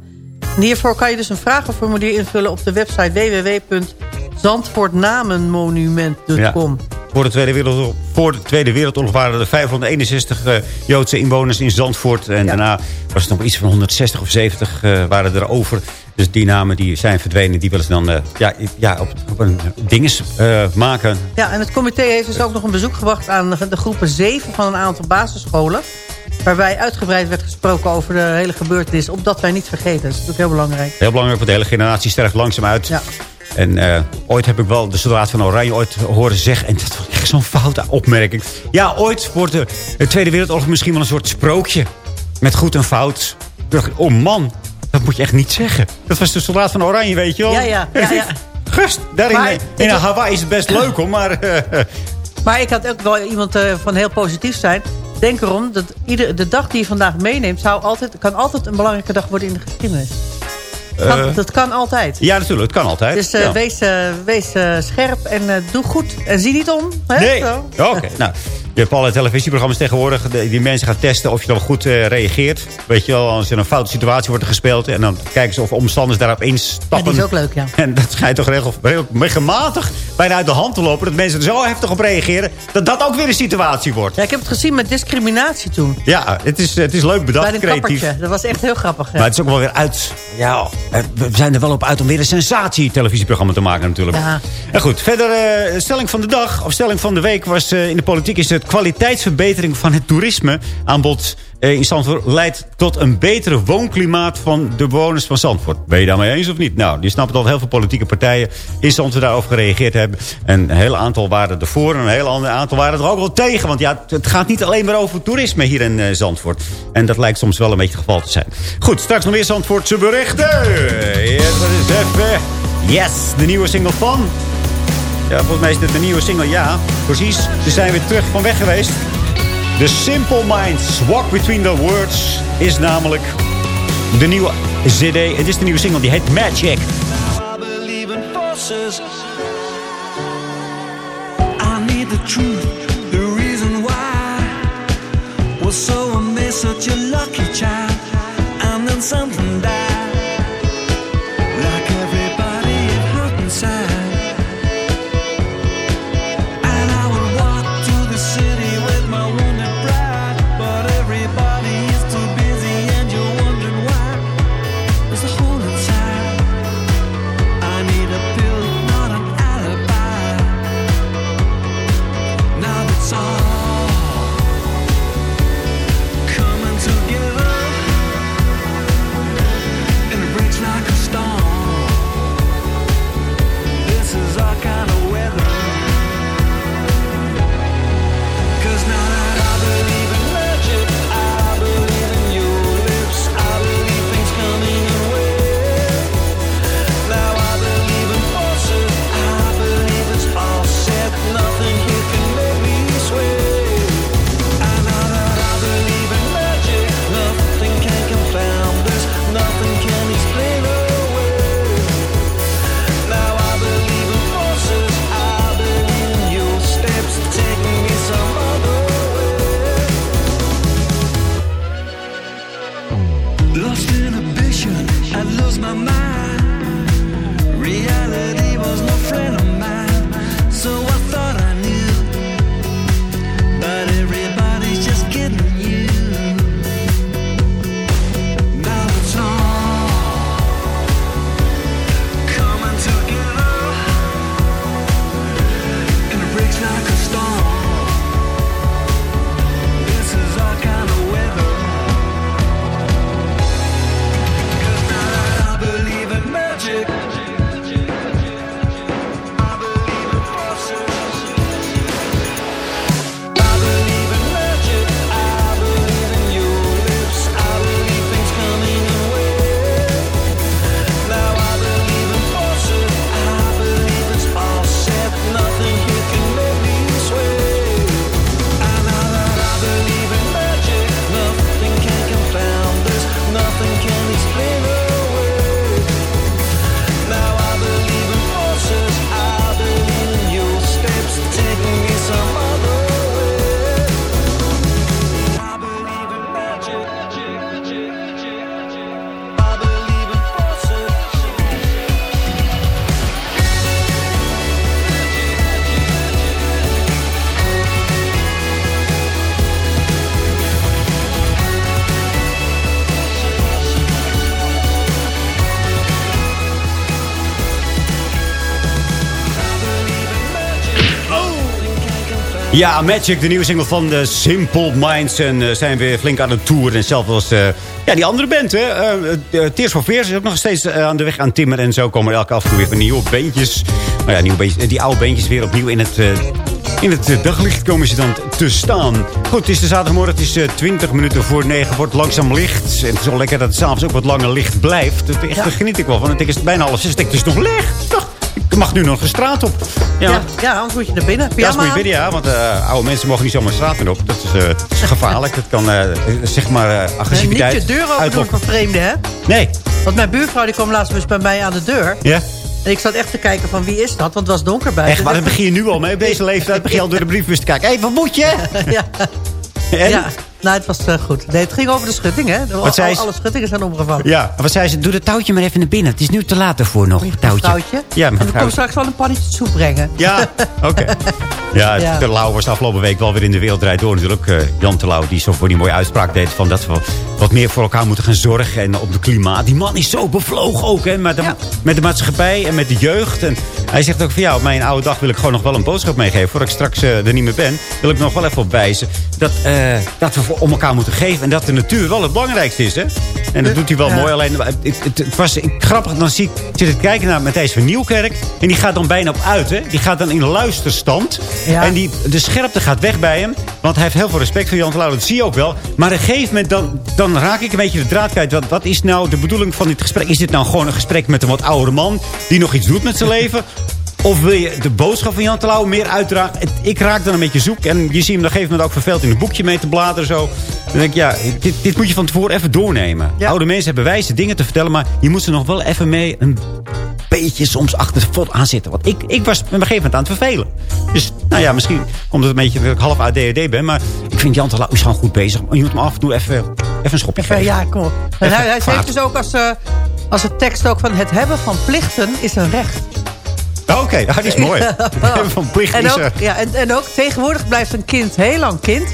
En hiervoor kan je dus een vragenformulier invullen op de website www.zandvoortnamenmonument.com. Voor de, Tweede Wereldoorlog, voor de Tweede Wereldoorlog waren er 561 eh, Joodse inwoners in Zandvoort. En daarna was het nog iets van 160 of 70 eh, waren er over. Dus die namen die zijn verdwenen, die willen ze dan eh, ja, ja, op, op een dinges eh, maken. Ja, en het comité heeft dus ook nog een bezoek gebracht aan de- de groepen 7 van een aantal basisscholen. Waarbij uitgebreid werd gesproken over de hele gebeurtenis. Opdat wij niet vergeten. Dat is natuurlijk heel belangrijk. Heel belangrijk, want de hele generatie sterft langzaam uit. Ja. En eh, ooit heb ik wel de soldaat van Oranje ooit horen zeggen... en dat was echt zo'n foute opmerking. Ja, ooit wordt de, de Tweede Wereldoorlog misschien wel een soort sprookje. Met goed en fout. Oh man, dat moet je echt niet zeggen. Dat was de soldaat van Oranje, weet je wel. Ja, ja, ja, ja. Gust, daar in, Maar- in Hawaii is het best leuk hoor, maar... eh, Maar ik had ook wel iemand eh, van heel positief zijn. Denk erom dat ieder, de dag die je vandaag meeneemt... Zou altijd, kan altijd een belangrijke dag worden in de geschiedenis. Kan- eh, dat kan altijd. ja, natuurlijk, het kan altijd. Dus eh, Ja. wees, eh, wees scherp en doe goed. En zie niet om. Hè? Nee. Oké, nou. Je hebt alle televisieprogramma's tegenwoordig die mensen gaan testen of je dan goed eh, reageert. Weet je wel, als er een foute situatie wordt gespeeld. En dan kijken ze of omstanders daarop instappen. Ja, die is ook leuk, ja. En dat schijnt toch regel- regel- regelmatig bijna uit de hand te lopen. Dat mensen er zo heftig op reageren. Dat dat ook weer een situatie wordt. Ja, ik heb het gezien met discriminatie toen. Ja, het is, het is leuk bedacht, Bij een creatief. kappertje. Dat was echt heel grappig. Ja. Maar het is ook wel weer uit. Ja, we zijn er wel op uit om weer een sensatie-televisieprogramma te maken natuurlijk. Ja. En goed, verder eh, stelling van de dag, of stelling van de week was eh, in de politiek is het kwaliteitsverbetering van het toerisme aanbod eh, in Zandvoort leidt tot een betere woonklimaat van de bewoners van Zandvoort. Ben je daarmee eens of niet? Nou, je snapt dat heel veel politieke partijen in Zandvoort daarover gereageerd hebben. En een heel aantal waren ervoor en een heel ander aantal waren er ook wel tegen. Want ja, het- gaat niet alleen maar over toerisme hier in eh, Zandvoort. En dat lijkt soms wel een beetje het geval te zijn. Goed, straks nog meer Zandvoortse berichten. Even. Yes, de nieuwe single van... Ja, volgens mij is dit de nieuwe single. Ja, precies. Ze zijn weer terug van weg geweest. The Simple Minds Walk Between the Words is namelijk de nieuwe cd. Het is de nieuwe single, die heet Magic. so amazed, such a lucky child, and then something died. Ja, Magic, de nieuwe single van de Simple Minds. En uh, zijn weer flink aan het tour. En zelf was uh, ja, die andere band, hè. Uh, Tears for Fears is ook nog steeds aan de weg aan timmer. En zo komen er elke af en toe weer van nieuwe beentjes. Nou ja, nieuwe beentjes, die oude beentjes weer opnieuw in het... in het daglicht komen ze dan te staan. Goed, het is de zaterdagmorgen. Het is 20 minuten voor 9. Wordt langzaam licht. En het is wel lekker dat het s'avonds ook wat langer licht blijft. Dat, echt, ja. Geniet ik wel van. Het is bijna half zes. Het is nog licht. Toch? Je mag nu nog de straat op. Ja, ja, ja anders moet je naar binnen. Ja, moet je binnen, ja. Want uh, oude mensen mogen niet zomaar straat meer op. Dat is, uh, is gevaarlijk. dat kan, uh, zeg maar, agressiviteit En niet je deur open doen voor vreemden, hè? Nee. Want mijn buurvrouw die kwam laatst dus bij mij aan de deur. Ja. En ik zat echt te kijken van wie is dat, want het was donker buiten. Echt, maar dan begin je nu al mee. Op deze leeftijd begin je al door de briefbus te kijken. Hé, hey, wat moet je? ja. En? Ja. Nou, het was uh, goed. Nee, het ging over de schutting, hè? De, wat alle schuttingen zijn omgevallen. Ja, wat zei ze? Doe het touwtje maar even naar binnen. Het is nu te laat ervoor nog, het touwtje. touwtje? Ja, en we komen straks wel een pannetje soep brengen. Ja, oké. Okay. Ja, ja. Terlouw was de afgelopen week wel weer in de wereld draait door. Natuurlijk, uh, Jan Terlouw, die zo voor die mooie uitspraak deed... van dat we wat meer voor elkaar moeten gaan zorgen. En op het klimaat. Die man is zo bevlogen ook, hè? Met de, ja. met de maatschappij en met de jeugd. En hij zegt ook van, ja, op mijn oude dag wil ik gewoon nog wel een boodschap meegeven. Voordat ik straks uh, er niet meer ben, wil ik nog wel even op wijzen... dat, dat we voor, om elkaar moeten geven. En dat de natuur wel het belangrijkste is, hè? En dat doet hij wel mooi. Alleen, het, het, het was grappig, dan zie ik, zit ik kijken naar Matthijs van Nieuwkerk. En die gaat dan bijna op uit, hè? Die gaat dan in luisterstand. Ja. En die, de scherpte gaat weg bij hem. Want hij heeft heel veel respect voor Jan Terlouw. Dat zie je ook wel. Maar op een gegeven moment, dan, dan raak ik een beetje de draad kwijt. Wat, wat is nou de bedoeling van dit gesprek? Is dit nou gewoon een gesprek met een wat oudere man... die nog iets doet met zijn leven? Of wil je de boodschap van Jan Terlouw meer uitdragen? Ik raak dan een beetje zoek. En je ziet hem op een gegeven moment ook verveeld in een boekje mee te bladeren. Zo. Dan denk ik, ja, dit, dit moet je van tevoren even doornemen. Ja. Oude mensen hebben wijze dingen te vertellen. Maar je moet ze nog wel even mee een beetje soms achter de vod aan zitten. Want ik, ik was op een gegeven moment aan het vervelen. Dus nou ja, misschien komt het een beetje dat ik half ADHD ben. Maar ik vind Jan Terlouw is gewoon goed bezig. Je moet hem af en toe even, even een schopje even, geven. Ja, kom op. Hij, hij heeft dus ook als, uh, als het tekst ook van het hebben van plichten is een recht. Oké, okay, dat is mooi. van plicht en ook, ja, en, en ook tegenwoordig blijft een kind heel lang kind.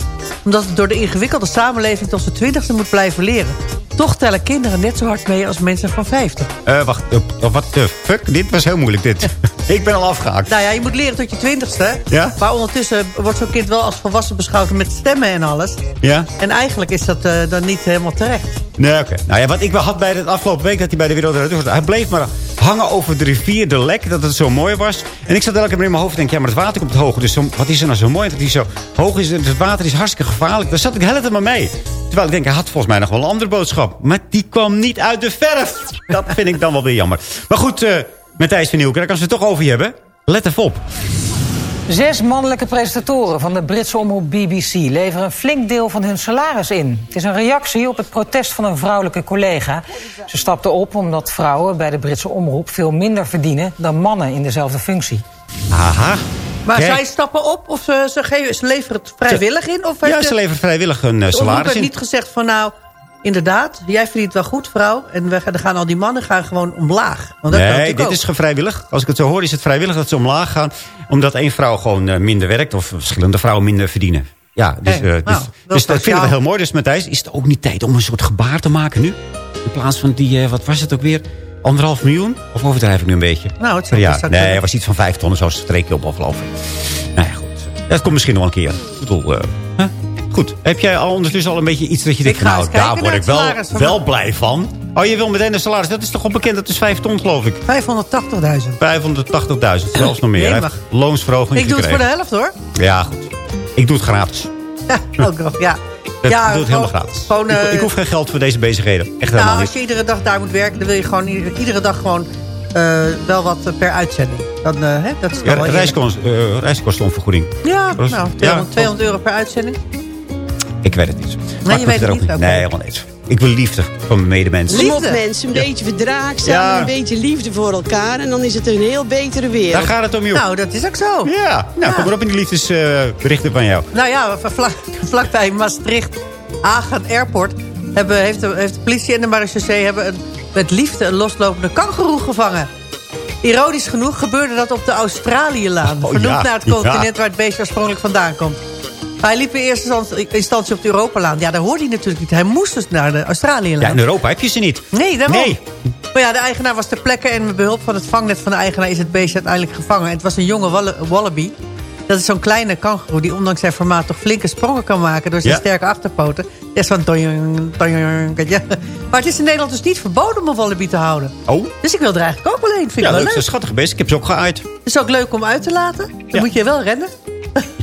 Omdat het door de ingewikkelde samenleving tot zijn twintigste moet blijven leren. Toch tellen kinderen net zo hard mee als mensen van 50. Uh, wacht, uh, wat de fuck? Dit was heel moeilijk, dit. ik ben al afgehaakt. Nou ja, je moet leren tot je twintigste. Ja? Maar ondertussen wordt zo'n kind wel als volwassen beschouwd met stemmen en alles. Ja? En eigenlijk is dat uh, dan niet helemaal terecht. Nee, oké. Okay. Nou ja, wat ik wel had bij de afgelopen week dat hij bij de Wereld Eruit Hij bleef maar hangen over de rivier de Lek, dat het zo mooi was. En ik zat elke keer in mijn hoofd te denken, ja, maar het water komt hoog. Dus zo, wat is er nou zo mooi dat hij zo hoog is? Het water is hartstikke gevaarlijk. Daar zat ik de hele tijd maar mee. Terwijl ik denk, hij had volgens mij nog wel een andere boodschap. Maar die kwam niet uit de verf. Dat vind ik dan wel weer jammer. Maar goed, uh, Matthijs van Nieuwkerk, als we het toch over je hebben, let even op. Zes mannelijke presentatoren van de Britse omroep BBC leveren een flink deel van hun salaris in. Het is een reactie op het protest van een vrouwelijke collega. Ze stapte op omdat vrouwen bij de Britse omroep veel minder verdienen dan mannen in dezelfde functie. Aha. Maar Kijk. zij stappen op of ze, ze, geven, ze leveren het vrijwillig in? Of ja, ze leveren vrijwillig hun uh, salaris in. niet gezegd van nou, inderdaad, jij verdient wel goed vrouw. En we, dan gaan al die mannen gaan gewoon omlaag. Want dat nee, dit ook. is vrijwillig. Als ik het zo hoor is het vrijwillig dat ze omlaag gaan. Omdat één vrouw gewoon uh, minder werkt of verschillende vrouwen minder verdienen. Ja, dus, uh, dus, nou, dat, dus dat vinden we heel mooi. Dus Matthijs, is het ook niet tijd om een soort gebaar te maken nu? In plaats van die, wat was het ook weer... Anderhalf miljoen? Of overdrijf ik nu een beetje? Nou, het zou ja, Nee, het was iets van vijf ton. Zo streek je op geloof ik. Nou ja, goed. Dat komt misschien nog een keer. Ik bedoel, uh, huh? Goed. Heb jij al ondertussen al een beetje iets dat je denkt... Nou, daar word ik wel, wel blij van. Oh, je wil meteen een salaris. Dat is toch onbekend? Dat is vijf ton, geloof ik. 580.000. 580.000, zelfs nog meer. Nee, Loonsverhoging Ik doe het voor de helft, hoor. Ja, goed. Ik doe het gratis. Ja, ook nog, ja. Dat ja, doe het helemaal gratis. Gewoon, uh, ik, ik, hoef geen geld voor deze bezigheden. Echt nou, helemaal niet. als je iedere dag daar moet werken... dan wil je gewoon iedere dag gewoon uh, wel wat per uitzending. Dan, uh, hè, dat is ja, reiskost, reiskostenonvergoeding. Ja, nou, 200, ja, 200 euro per uitzending. Ik weet het niet. Nee, je weet het niet? niet. Nee, helemaal niet. Ik wil liefde van mijn medemensen. Kom op mensen, een ja. beetje verdraagzaam, ja. een beetje liefde voor elkaar... en dan is het een heel betere wereld. Daar gaat het om, joh. Nou, dat is ook zo. Ja, nou, kom maar op in die liefdesberichten van jou. Nou ja, vlak, vlakbij Maastricht, Agen Airport... Hebben, heeft, de, heeft de politie en de marechaussee hebben een, met liefde een loslopende kangeroe gevangen. Ironisch genoeg gebeurde dat op de Australiëlaan. Oh, vernoemd ja, naar het continent ja. waar het beest oorspronkelijk vandaan komt. Hij liep in eerste instantie op de Europalaan. Ja, daar hoorde hij natuurlijk niet. Hij moest dus naar de Australiëlaan. Ja, in Europa heb je ze niet. Nee, daarom. Nee. Maar ja, de eigenaar was ter plekke... en met behulp van het vangnet van de eigenaar... is het beest uiteindelijk gevangen. Het was een jonge wallaby. Dat is zo'n kleine kangoeroe die ondanks zijn formaat toch flinke sprongen kan maken... door zijn Ja. sterke achterpoten. Ja, zo'n ja. Maar het is in Nederland dus niet verboden om een wallaby te houden. Oh, Dus ik wil er eigenlijk ook wel een. Vind ik ja, wel leuk. is schattig beest. Ik heb ze ook geaaid. Het is ook leuk om uit te laten. Dan Ja. moet je wel rennen.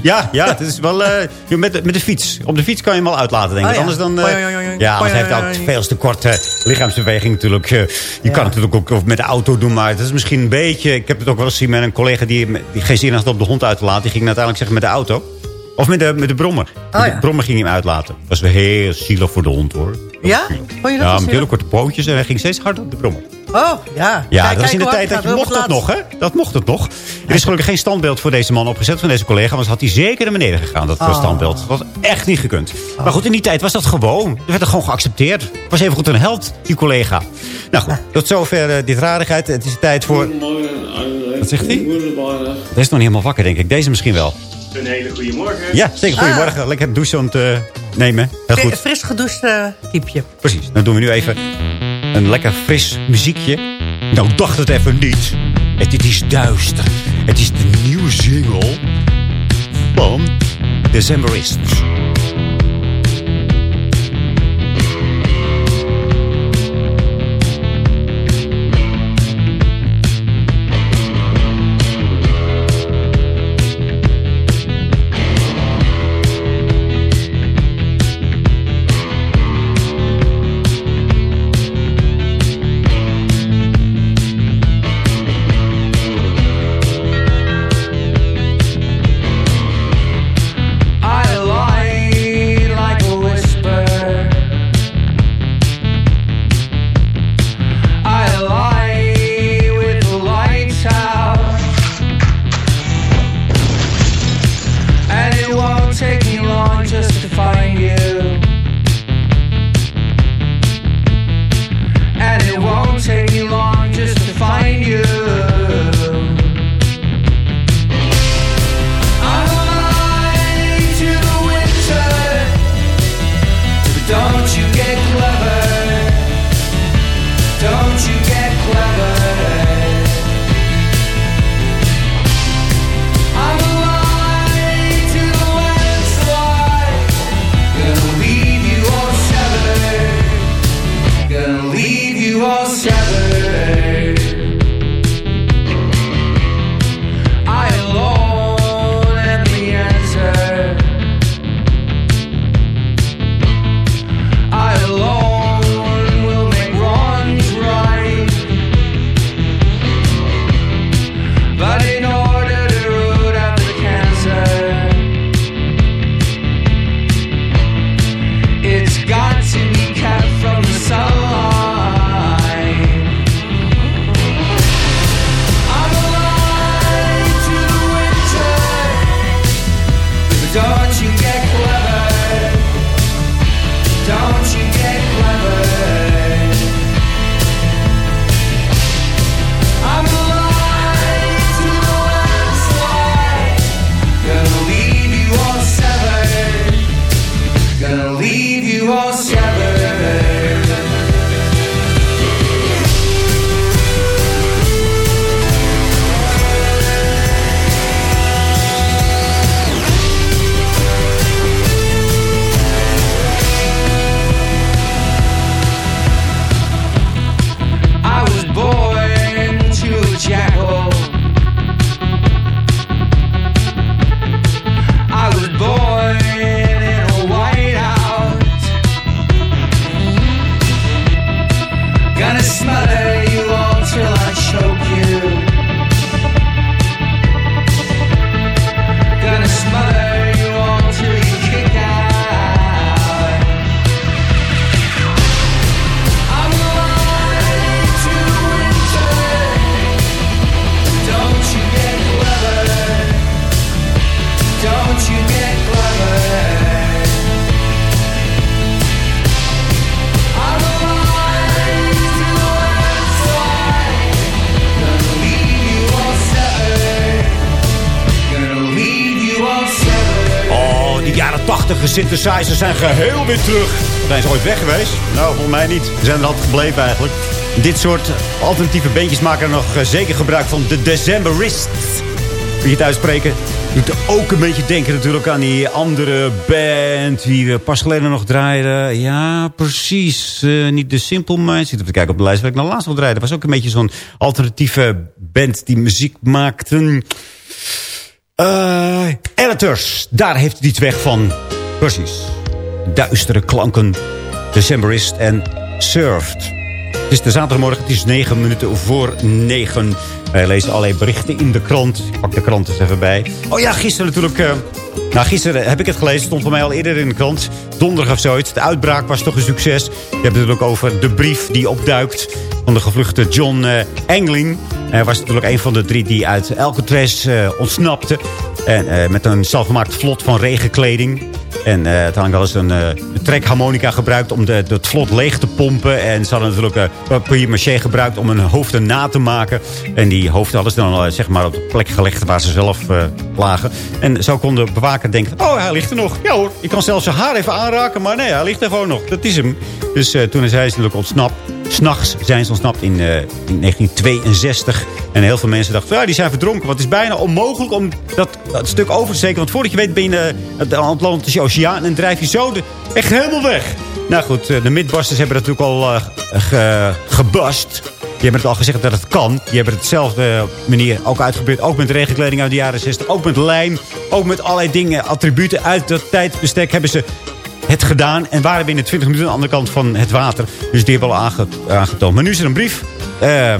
Ja, ja, het is wel eh, met, de, met de fiets. Op de fiets kan je hem wel uitlaten, denk ik. Oh, ja. Anders dan... oei. ja, anders heeft hij oei, ook veel te korte lichaamsbeweging natuurlijk. eh, je Ja. kan het natuurlijk ook met de auto doen, maar het is misschien een beetje... Ik heb het ook wel eens gezien met een collega die, die geen zin had om de hond uit te laten. Die ging uiteindelijk zeggen met de auto. Of met de, met de brommer. met ja. de brommer ging hem uitlaten. Dat was wel heel zielig voor de hond, hoor. Ja? Vond je dat Ja, met hele korte pootjes en hij ging steeds harder op de brommer. Oh, ja. Ja, Kijk, dat was in de tijd dat je mocht het het nog, hè? Dat mocht het nog. Er is gelukkig geen standbeeld voor deze man opgezet, van deze collega. Anders had hij zeker naar beneden gegaan, dat Oh. standbeeld. Dat was echt niet gekund. Maar goed, in die tijd was dat gewoon. Er werd er gewoon geaccepteerd. Was even goed een held, die collega. Nou goed, tot zover eh, dit rarigheid. Het is tijd voor... Wat zegt hij? Deze is nog niet helemaal wakker, denk ik. Deze misschien wel. Een hele goede morgen. Ja, zeker. Goedemorgen. Lekker douchen aan het eh, nemen. Heel goed. Fris gedoucht eh, typeje. Precies. Dan doen we nu even een lekker fris muziekje. Nou, dacht het even niet. Het, is duister. Het is de nieuwe single van Decemberists. Synthesizers zijn geheel weer terug. Zijn ze ooit weg geweest? Nou, volgens mij niet. Ze zijn er altijd gebleven eigenlijk. Dit soort alternatieve beentjes maken er nog eh, zeker gebruik van. De Decemberists. je het uitspreken. Doet ook een beetje denken natuurlijk aan die andere band... die we pas geleden nog draaiden. Ja, precies. Eh, niet de Simple Minds. Zit even te kijken op de lijst waar ik nou laatst wil draaien. Dat was ook een beetje zo'n alternatieve band die muziek maakten. Eh editors, daar heeft hij het weg van. Precies. Duistere klanken. Decemberist en Surfed. Het is de zaterdagmorgen, het is negen minuten voor negen. Wij lezen allerlei berichten in de krant. Ik pak de krant eens even bij. Oh ja, gisteren natuurlijk... eh, nou, gisteren heb ik het gelezen. stond voor mij al eerder in de krant. Donderdag of zoiets. De uitbraak was toch een succes. Je hebt het natuurlijk over de brief die opduikt... van de gevluchte John eh Engling. Hij was natuurlijk een van de drie die uit Alcatraz eh, ontsnapte. En met een zelfgemaakt vlot van regenkleding. En eh het eens een, eh, een trekharmonica gebruikt om de, het vlot leeg te pompen. En ze hadden natuurlijk uh, papier maché gebruikt om hun hoofden na te maken. En die hoofden hadden ze dan eh, zeg maar op de plek gelegd waar ze zelf eh, lagen. En zo kon de bewaker denken, oh hij ligt er nog. Ja hoor, ik kan zelfs zijn haar even aanraken, maar nee, hij ligt er gewoon nog. Dat is hem. Dus eh, toen is hij natuurlijk ontsnapt. S'nachts zijn ze ontsnapt in, eh, in 1962. En heel veel mensen dachten, ja, die zijn verdronken. Want het is bijna onmogelijk om dat, stuk over te steken. Want voordat je weet ben je uh, het de oceaan... en drijf je zo echt helemaal weg. Nou goed, eh, de Mythbusters hebben dat natuurlijk al ge, gebust. Die hebben het al gezegd dat het kan. Die hebben het dezelfde manier ook uitgebeurd. Ook met regenkleding uit de jaren 60. Ook met lijm. Ook met allerlei dingen, attributen uit dat tijdbestek hebben ze het gedaan. En waren binnen 20 minuten aan de andere kant van het water. Dus die hebben al aange, aangetoond. Maar nu is er een brief eh,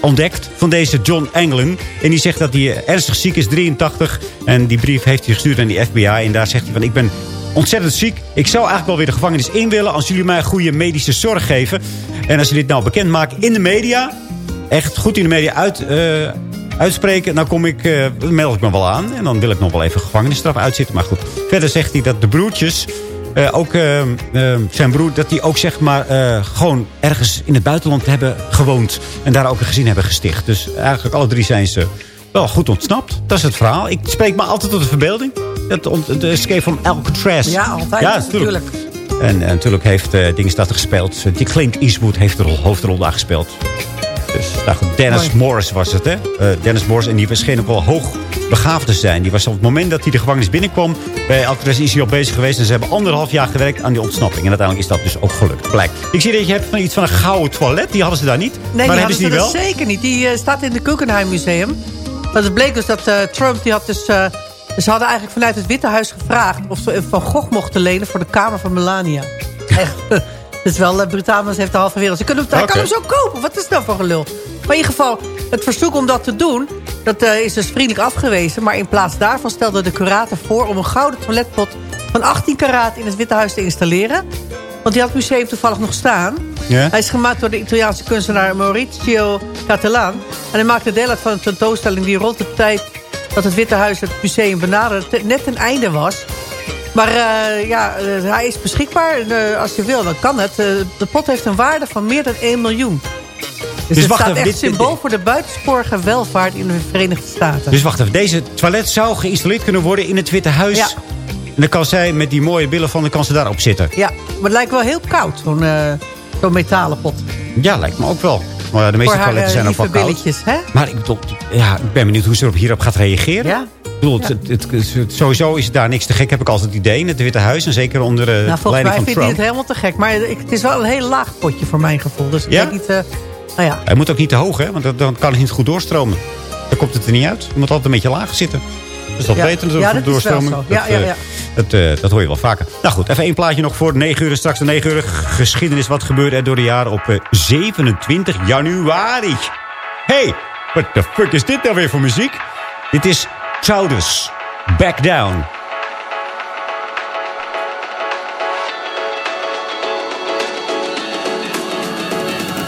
ontdekt van deze John Englund. En die zegt dat hij ernstig ziek is, 83. En die brief heeft hij gestuurd aan die FBI. En daar zegt hij van, ik ben ontzettend ziek. Ik zou eigenlijk wel weer de gevangenis in willen... als jullie mij goede medische zorg geven. En als jullie dit nou bekendmaken in de media... echt goed in de media uit, eh, uitspreken... dan kom ik, dan meld ik me wel aan. En dan wil ik nog wel even gevangenisstraf uitzitten. Maar goed, verder zegt hij dat de broertjes... eh, ook eh, eh, zijn broer, dat die ook zeg maar eh, gewoon ergens in het buitenland hebben gewoond. En daar ook een gezin hebben gesticht. Dus eigenlijk alle drie zijn ze wel goed ontsnapt. Dat is het verhaal. Ik spreek me altijd tot de verbeelding. Het, de escape from Alcatraz. Ja, altijd. Ja, natuurlijk. En, en natuurlijk heeft uh, gespeeld. Die Clint Eastwood heeft de rol, hoofdrol daar gespeeld. Dus nou goed, Dennis Mooi. Morris was het, hè? Eh, Dennis Morris. En die verscheen ook wel hoog begaafd te zijn. Die was op het moment dat hij de gevangenis binnenkwam... bij Alcatraz is hij al bezig geweest. En ze hebben anderhalf jaar gewerkt aan die ontsnapping. En uiteindelijk is dat dus ook gelukt, blijkt. Ik zie dat je hebt van iets van een gouden toilet. Die hadden ze daar niet. Nee, maar die hebben ze die wel? ze zeker niet. Die eh, staat in het Guggenheim Museum. Maar het bleek dus dat eh, Trump, die had dus... ze hadden eigenlijk vanuit het Witte Huis gevraagd... of ze Van Gogh mochten lenen voor de kamer van Melania. Echt. Dat is wel uh, heeft de halve wereld. Ze kunnen hem, kan hem zo kopen. Wat is dat voor gelul? Maar in ieder geval, het verzoek om dat te doen... dat eh, is dus vriendelijk afgewezen. Maar in plaats daarvan stelde de curator voor... om een gouden toiletpot van 18 karaat in het Witte Huis te installeren. Want die had het museum toevallig nog staan. Hij is gemaakt door de Italiaanse kunstenaar Maurizio Cattelan. En hij maakte deel uit van een tentoonstelling die rond de tijd... dat het Witte Huis het museum benaderde net ten einde was. Maar eh, ja, eh, hij is beschikbaar. Eh, als je wil, dan kan het. De pot heeft een waarde van meer dan 1 miljoen. Dus, het wacht staat even, echt dit- symbool voor de buitensporige welvaart in de Verenigde Staten. Dus wacht even. Deze toilet zou geïnstalleerd kunnen worden in het Witte Huis. Ja. En dan kan zij met die mooie billen van... dan kan ze daarop zitten. Ja, maar het lijkt wel heel koud, zo'n zo'n metalen pot. Ja, lijkt me ook wel. Maar de meeste voor haar toiletten zijn ook wel koud. billetjes, hè? Maar ik, bedoel, ja, ik ben benieuwd hoe ze erop hierop gaat reageren. Ja. Ik bedoel, het, het, sowieso is daar niks te gek, heb ik altijd het idee. In het Witte Huis, en zeker onder de Nou, volgens leiding mij van vindt hij Trump. het helemaal te gek. Maar ik- het is wel een heel laag potje voor mijn gevoel. Dus ik Ja? niet... eh, nou ja, Hij moet ook niet te hoog, hè? Want dan- dan kan het niet goed doorstromen. Dan komt het er niet uit. Je moet altijd een beetje laag zitten. Dat is wel Ja. beter natuurlijk Ja, voor dat is wel doorstroming. zo. Ja, dat, ja, eh, ja. Dat, eh, dat hoor je wel vaker. Nou goed, even één plaatje nog voor 9 uur. Straks de 9 uur geschiedenis. Wat gebeurde er door de jaren op eh, 27 januari? Hey, what the fuck is dit nou weer voor muziek? Dit is Trouders. Back Down.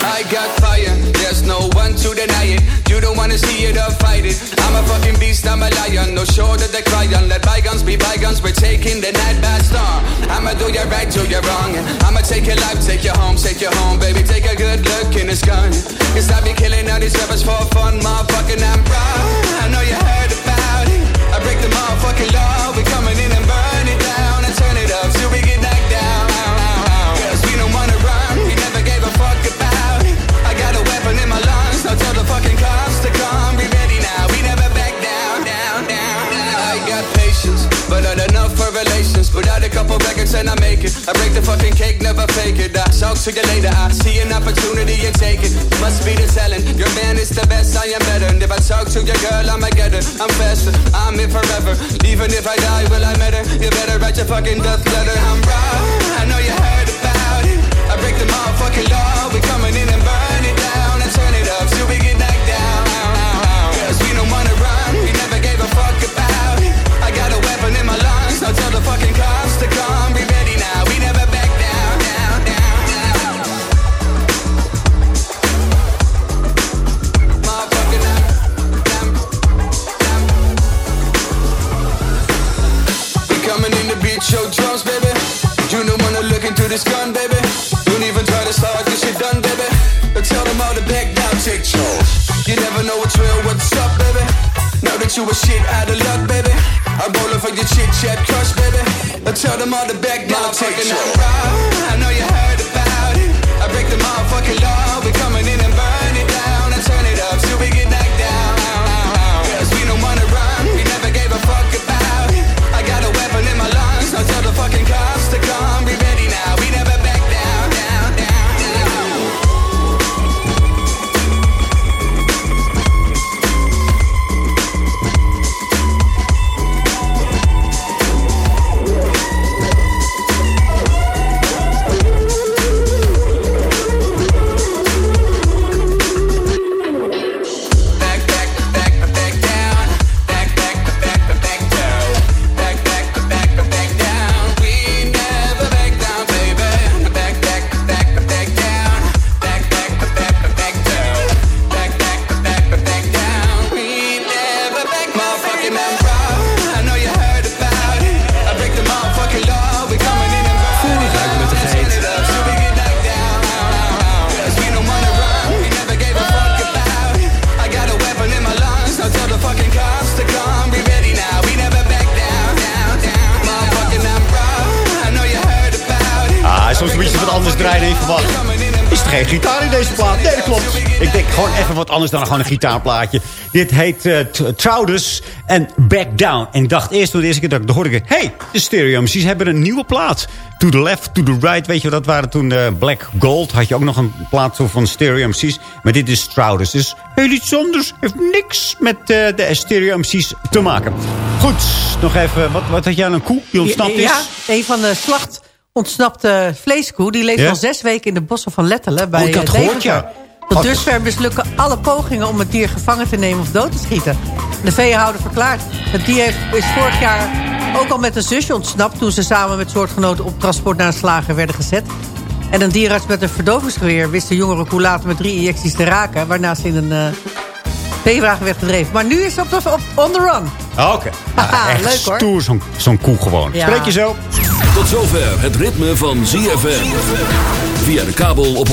I got fire, there's no one to deny it. You don't wanna see it or fight it. I'm a fucking beast, I'm a lion. No shoulder to cry on. Let bygones be bygones, we're taking the night by storm. I'ma do you right, do you wrong. I'ma take your life, take you home, take you home, baby. Take a good look in this gun. Cause I be killing all these rappers for fun, motherfucking I'm proud. I know you heard about the motherfucking law. Fucking cake, never fake it. I talk to you later. I see an opportunity and take it. Must be the talent. Your man is the best, I am better. And if I talk to your girl, I'ma get her. I'm faster, I'm here forever. Even if I die, will I matter? You better write your fucking death letter. I'm raw, I know you heard about it. I break the motherfucking law. We coming in and burn it down and turn it up till we get knocked down. Cause we don't wanna run, we never gave a fuck about it. I got a weapon in my lungs, now tell the fucking cops to come. This gun, baby. Don't even try to start this shit done, baby. But tell them all to back down, take charge. You never know what's real, what's up, baby. Now that you a shit out of luck, baby. I'm rolling for your chit chat crush, baby. But tell them all to back down, take charge. I know you heard about it. I break the motherfucking law. We coming anders dan gewoon een gitaarplaatje. Dit heet uh, Trouders en Back Down. En ik dacht eerst, toen de eerste keer dat ik hoorde, ik, hey, de stereo hebben een nieuwe plaat. To the left, to the right, weet je, dat waren toen uh, Black Gold. Had je ook nog een plaat van stereo MC's. Maar dit is Trouders. Dus heel iets anders. Heeft niks met uh, de stereo MC's te maken. Goed, nog even, wat, wat had jij aan een koe die ontsnapt is? Ja, een van de slacht ontsnapte vleeskoe. Die leeft Ja? al zes weken in de bossen van Lettelen. Bij Oh, ik had eh, gehoord, ja. Tot dusver mislukken alle pogingen om het dier gevangen te nemen of dood te schieten. De veehouder verklaart. Het dier heeft, is vorig jaar ook al met een zusje ontsnapt... toen ze samen met soortgenoten op transport naar een slager werden gezet. En een dierarts met een verdovingsgeweer wist de jongere koe later met drie injecties te raken... waarna ze in een uh, veewagen werd gedreven. Maar nu is ze op, de- op on the run. Ah, Oké. Haha, echt leuk, hoor. stoer, zo'n zo'n koe gewoon. Ja. Spreek je zo? Tot zover het ritme van ZFM. Via de kabel op 104.5.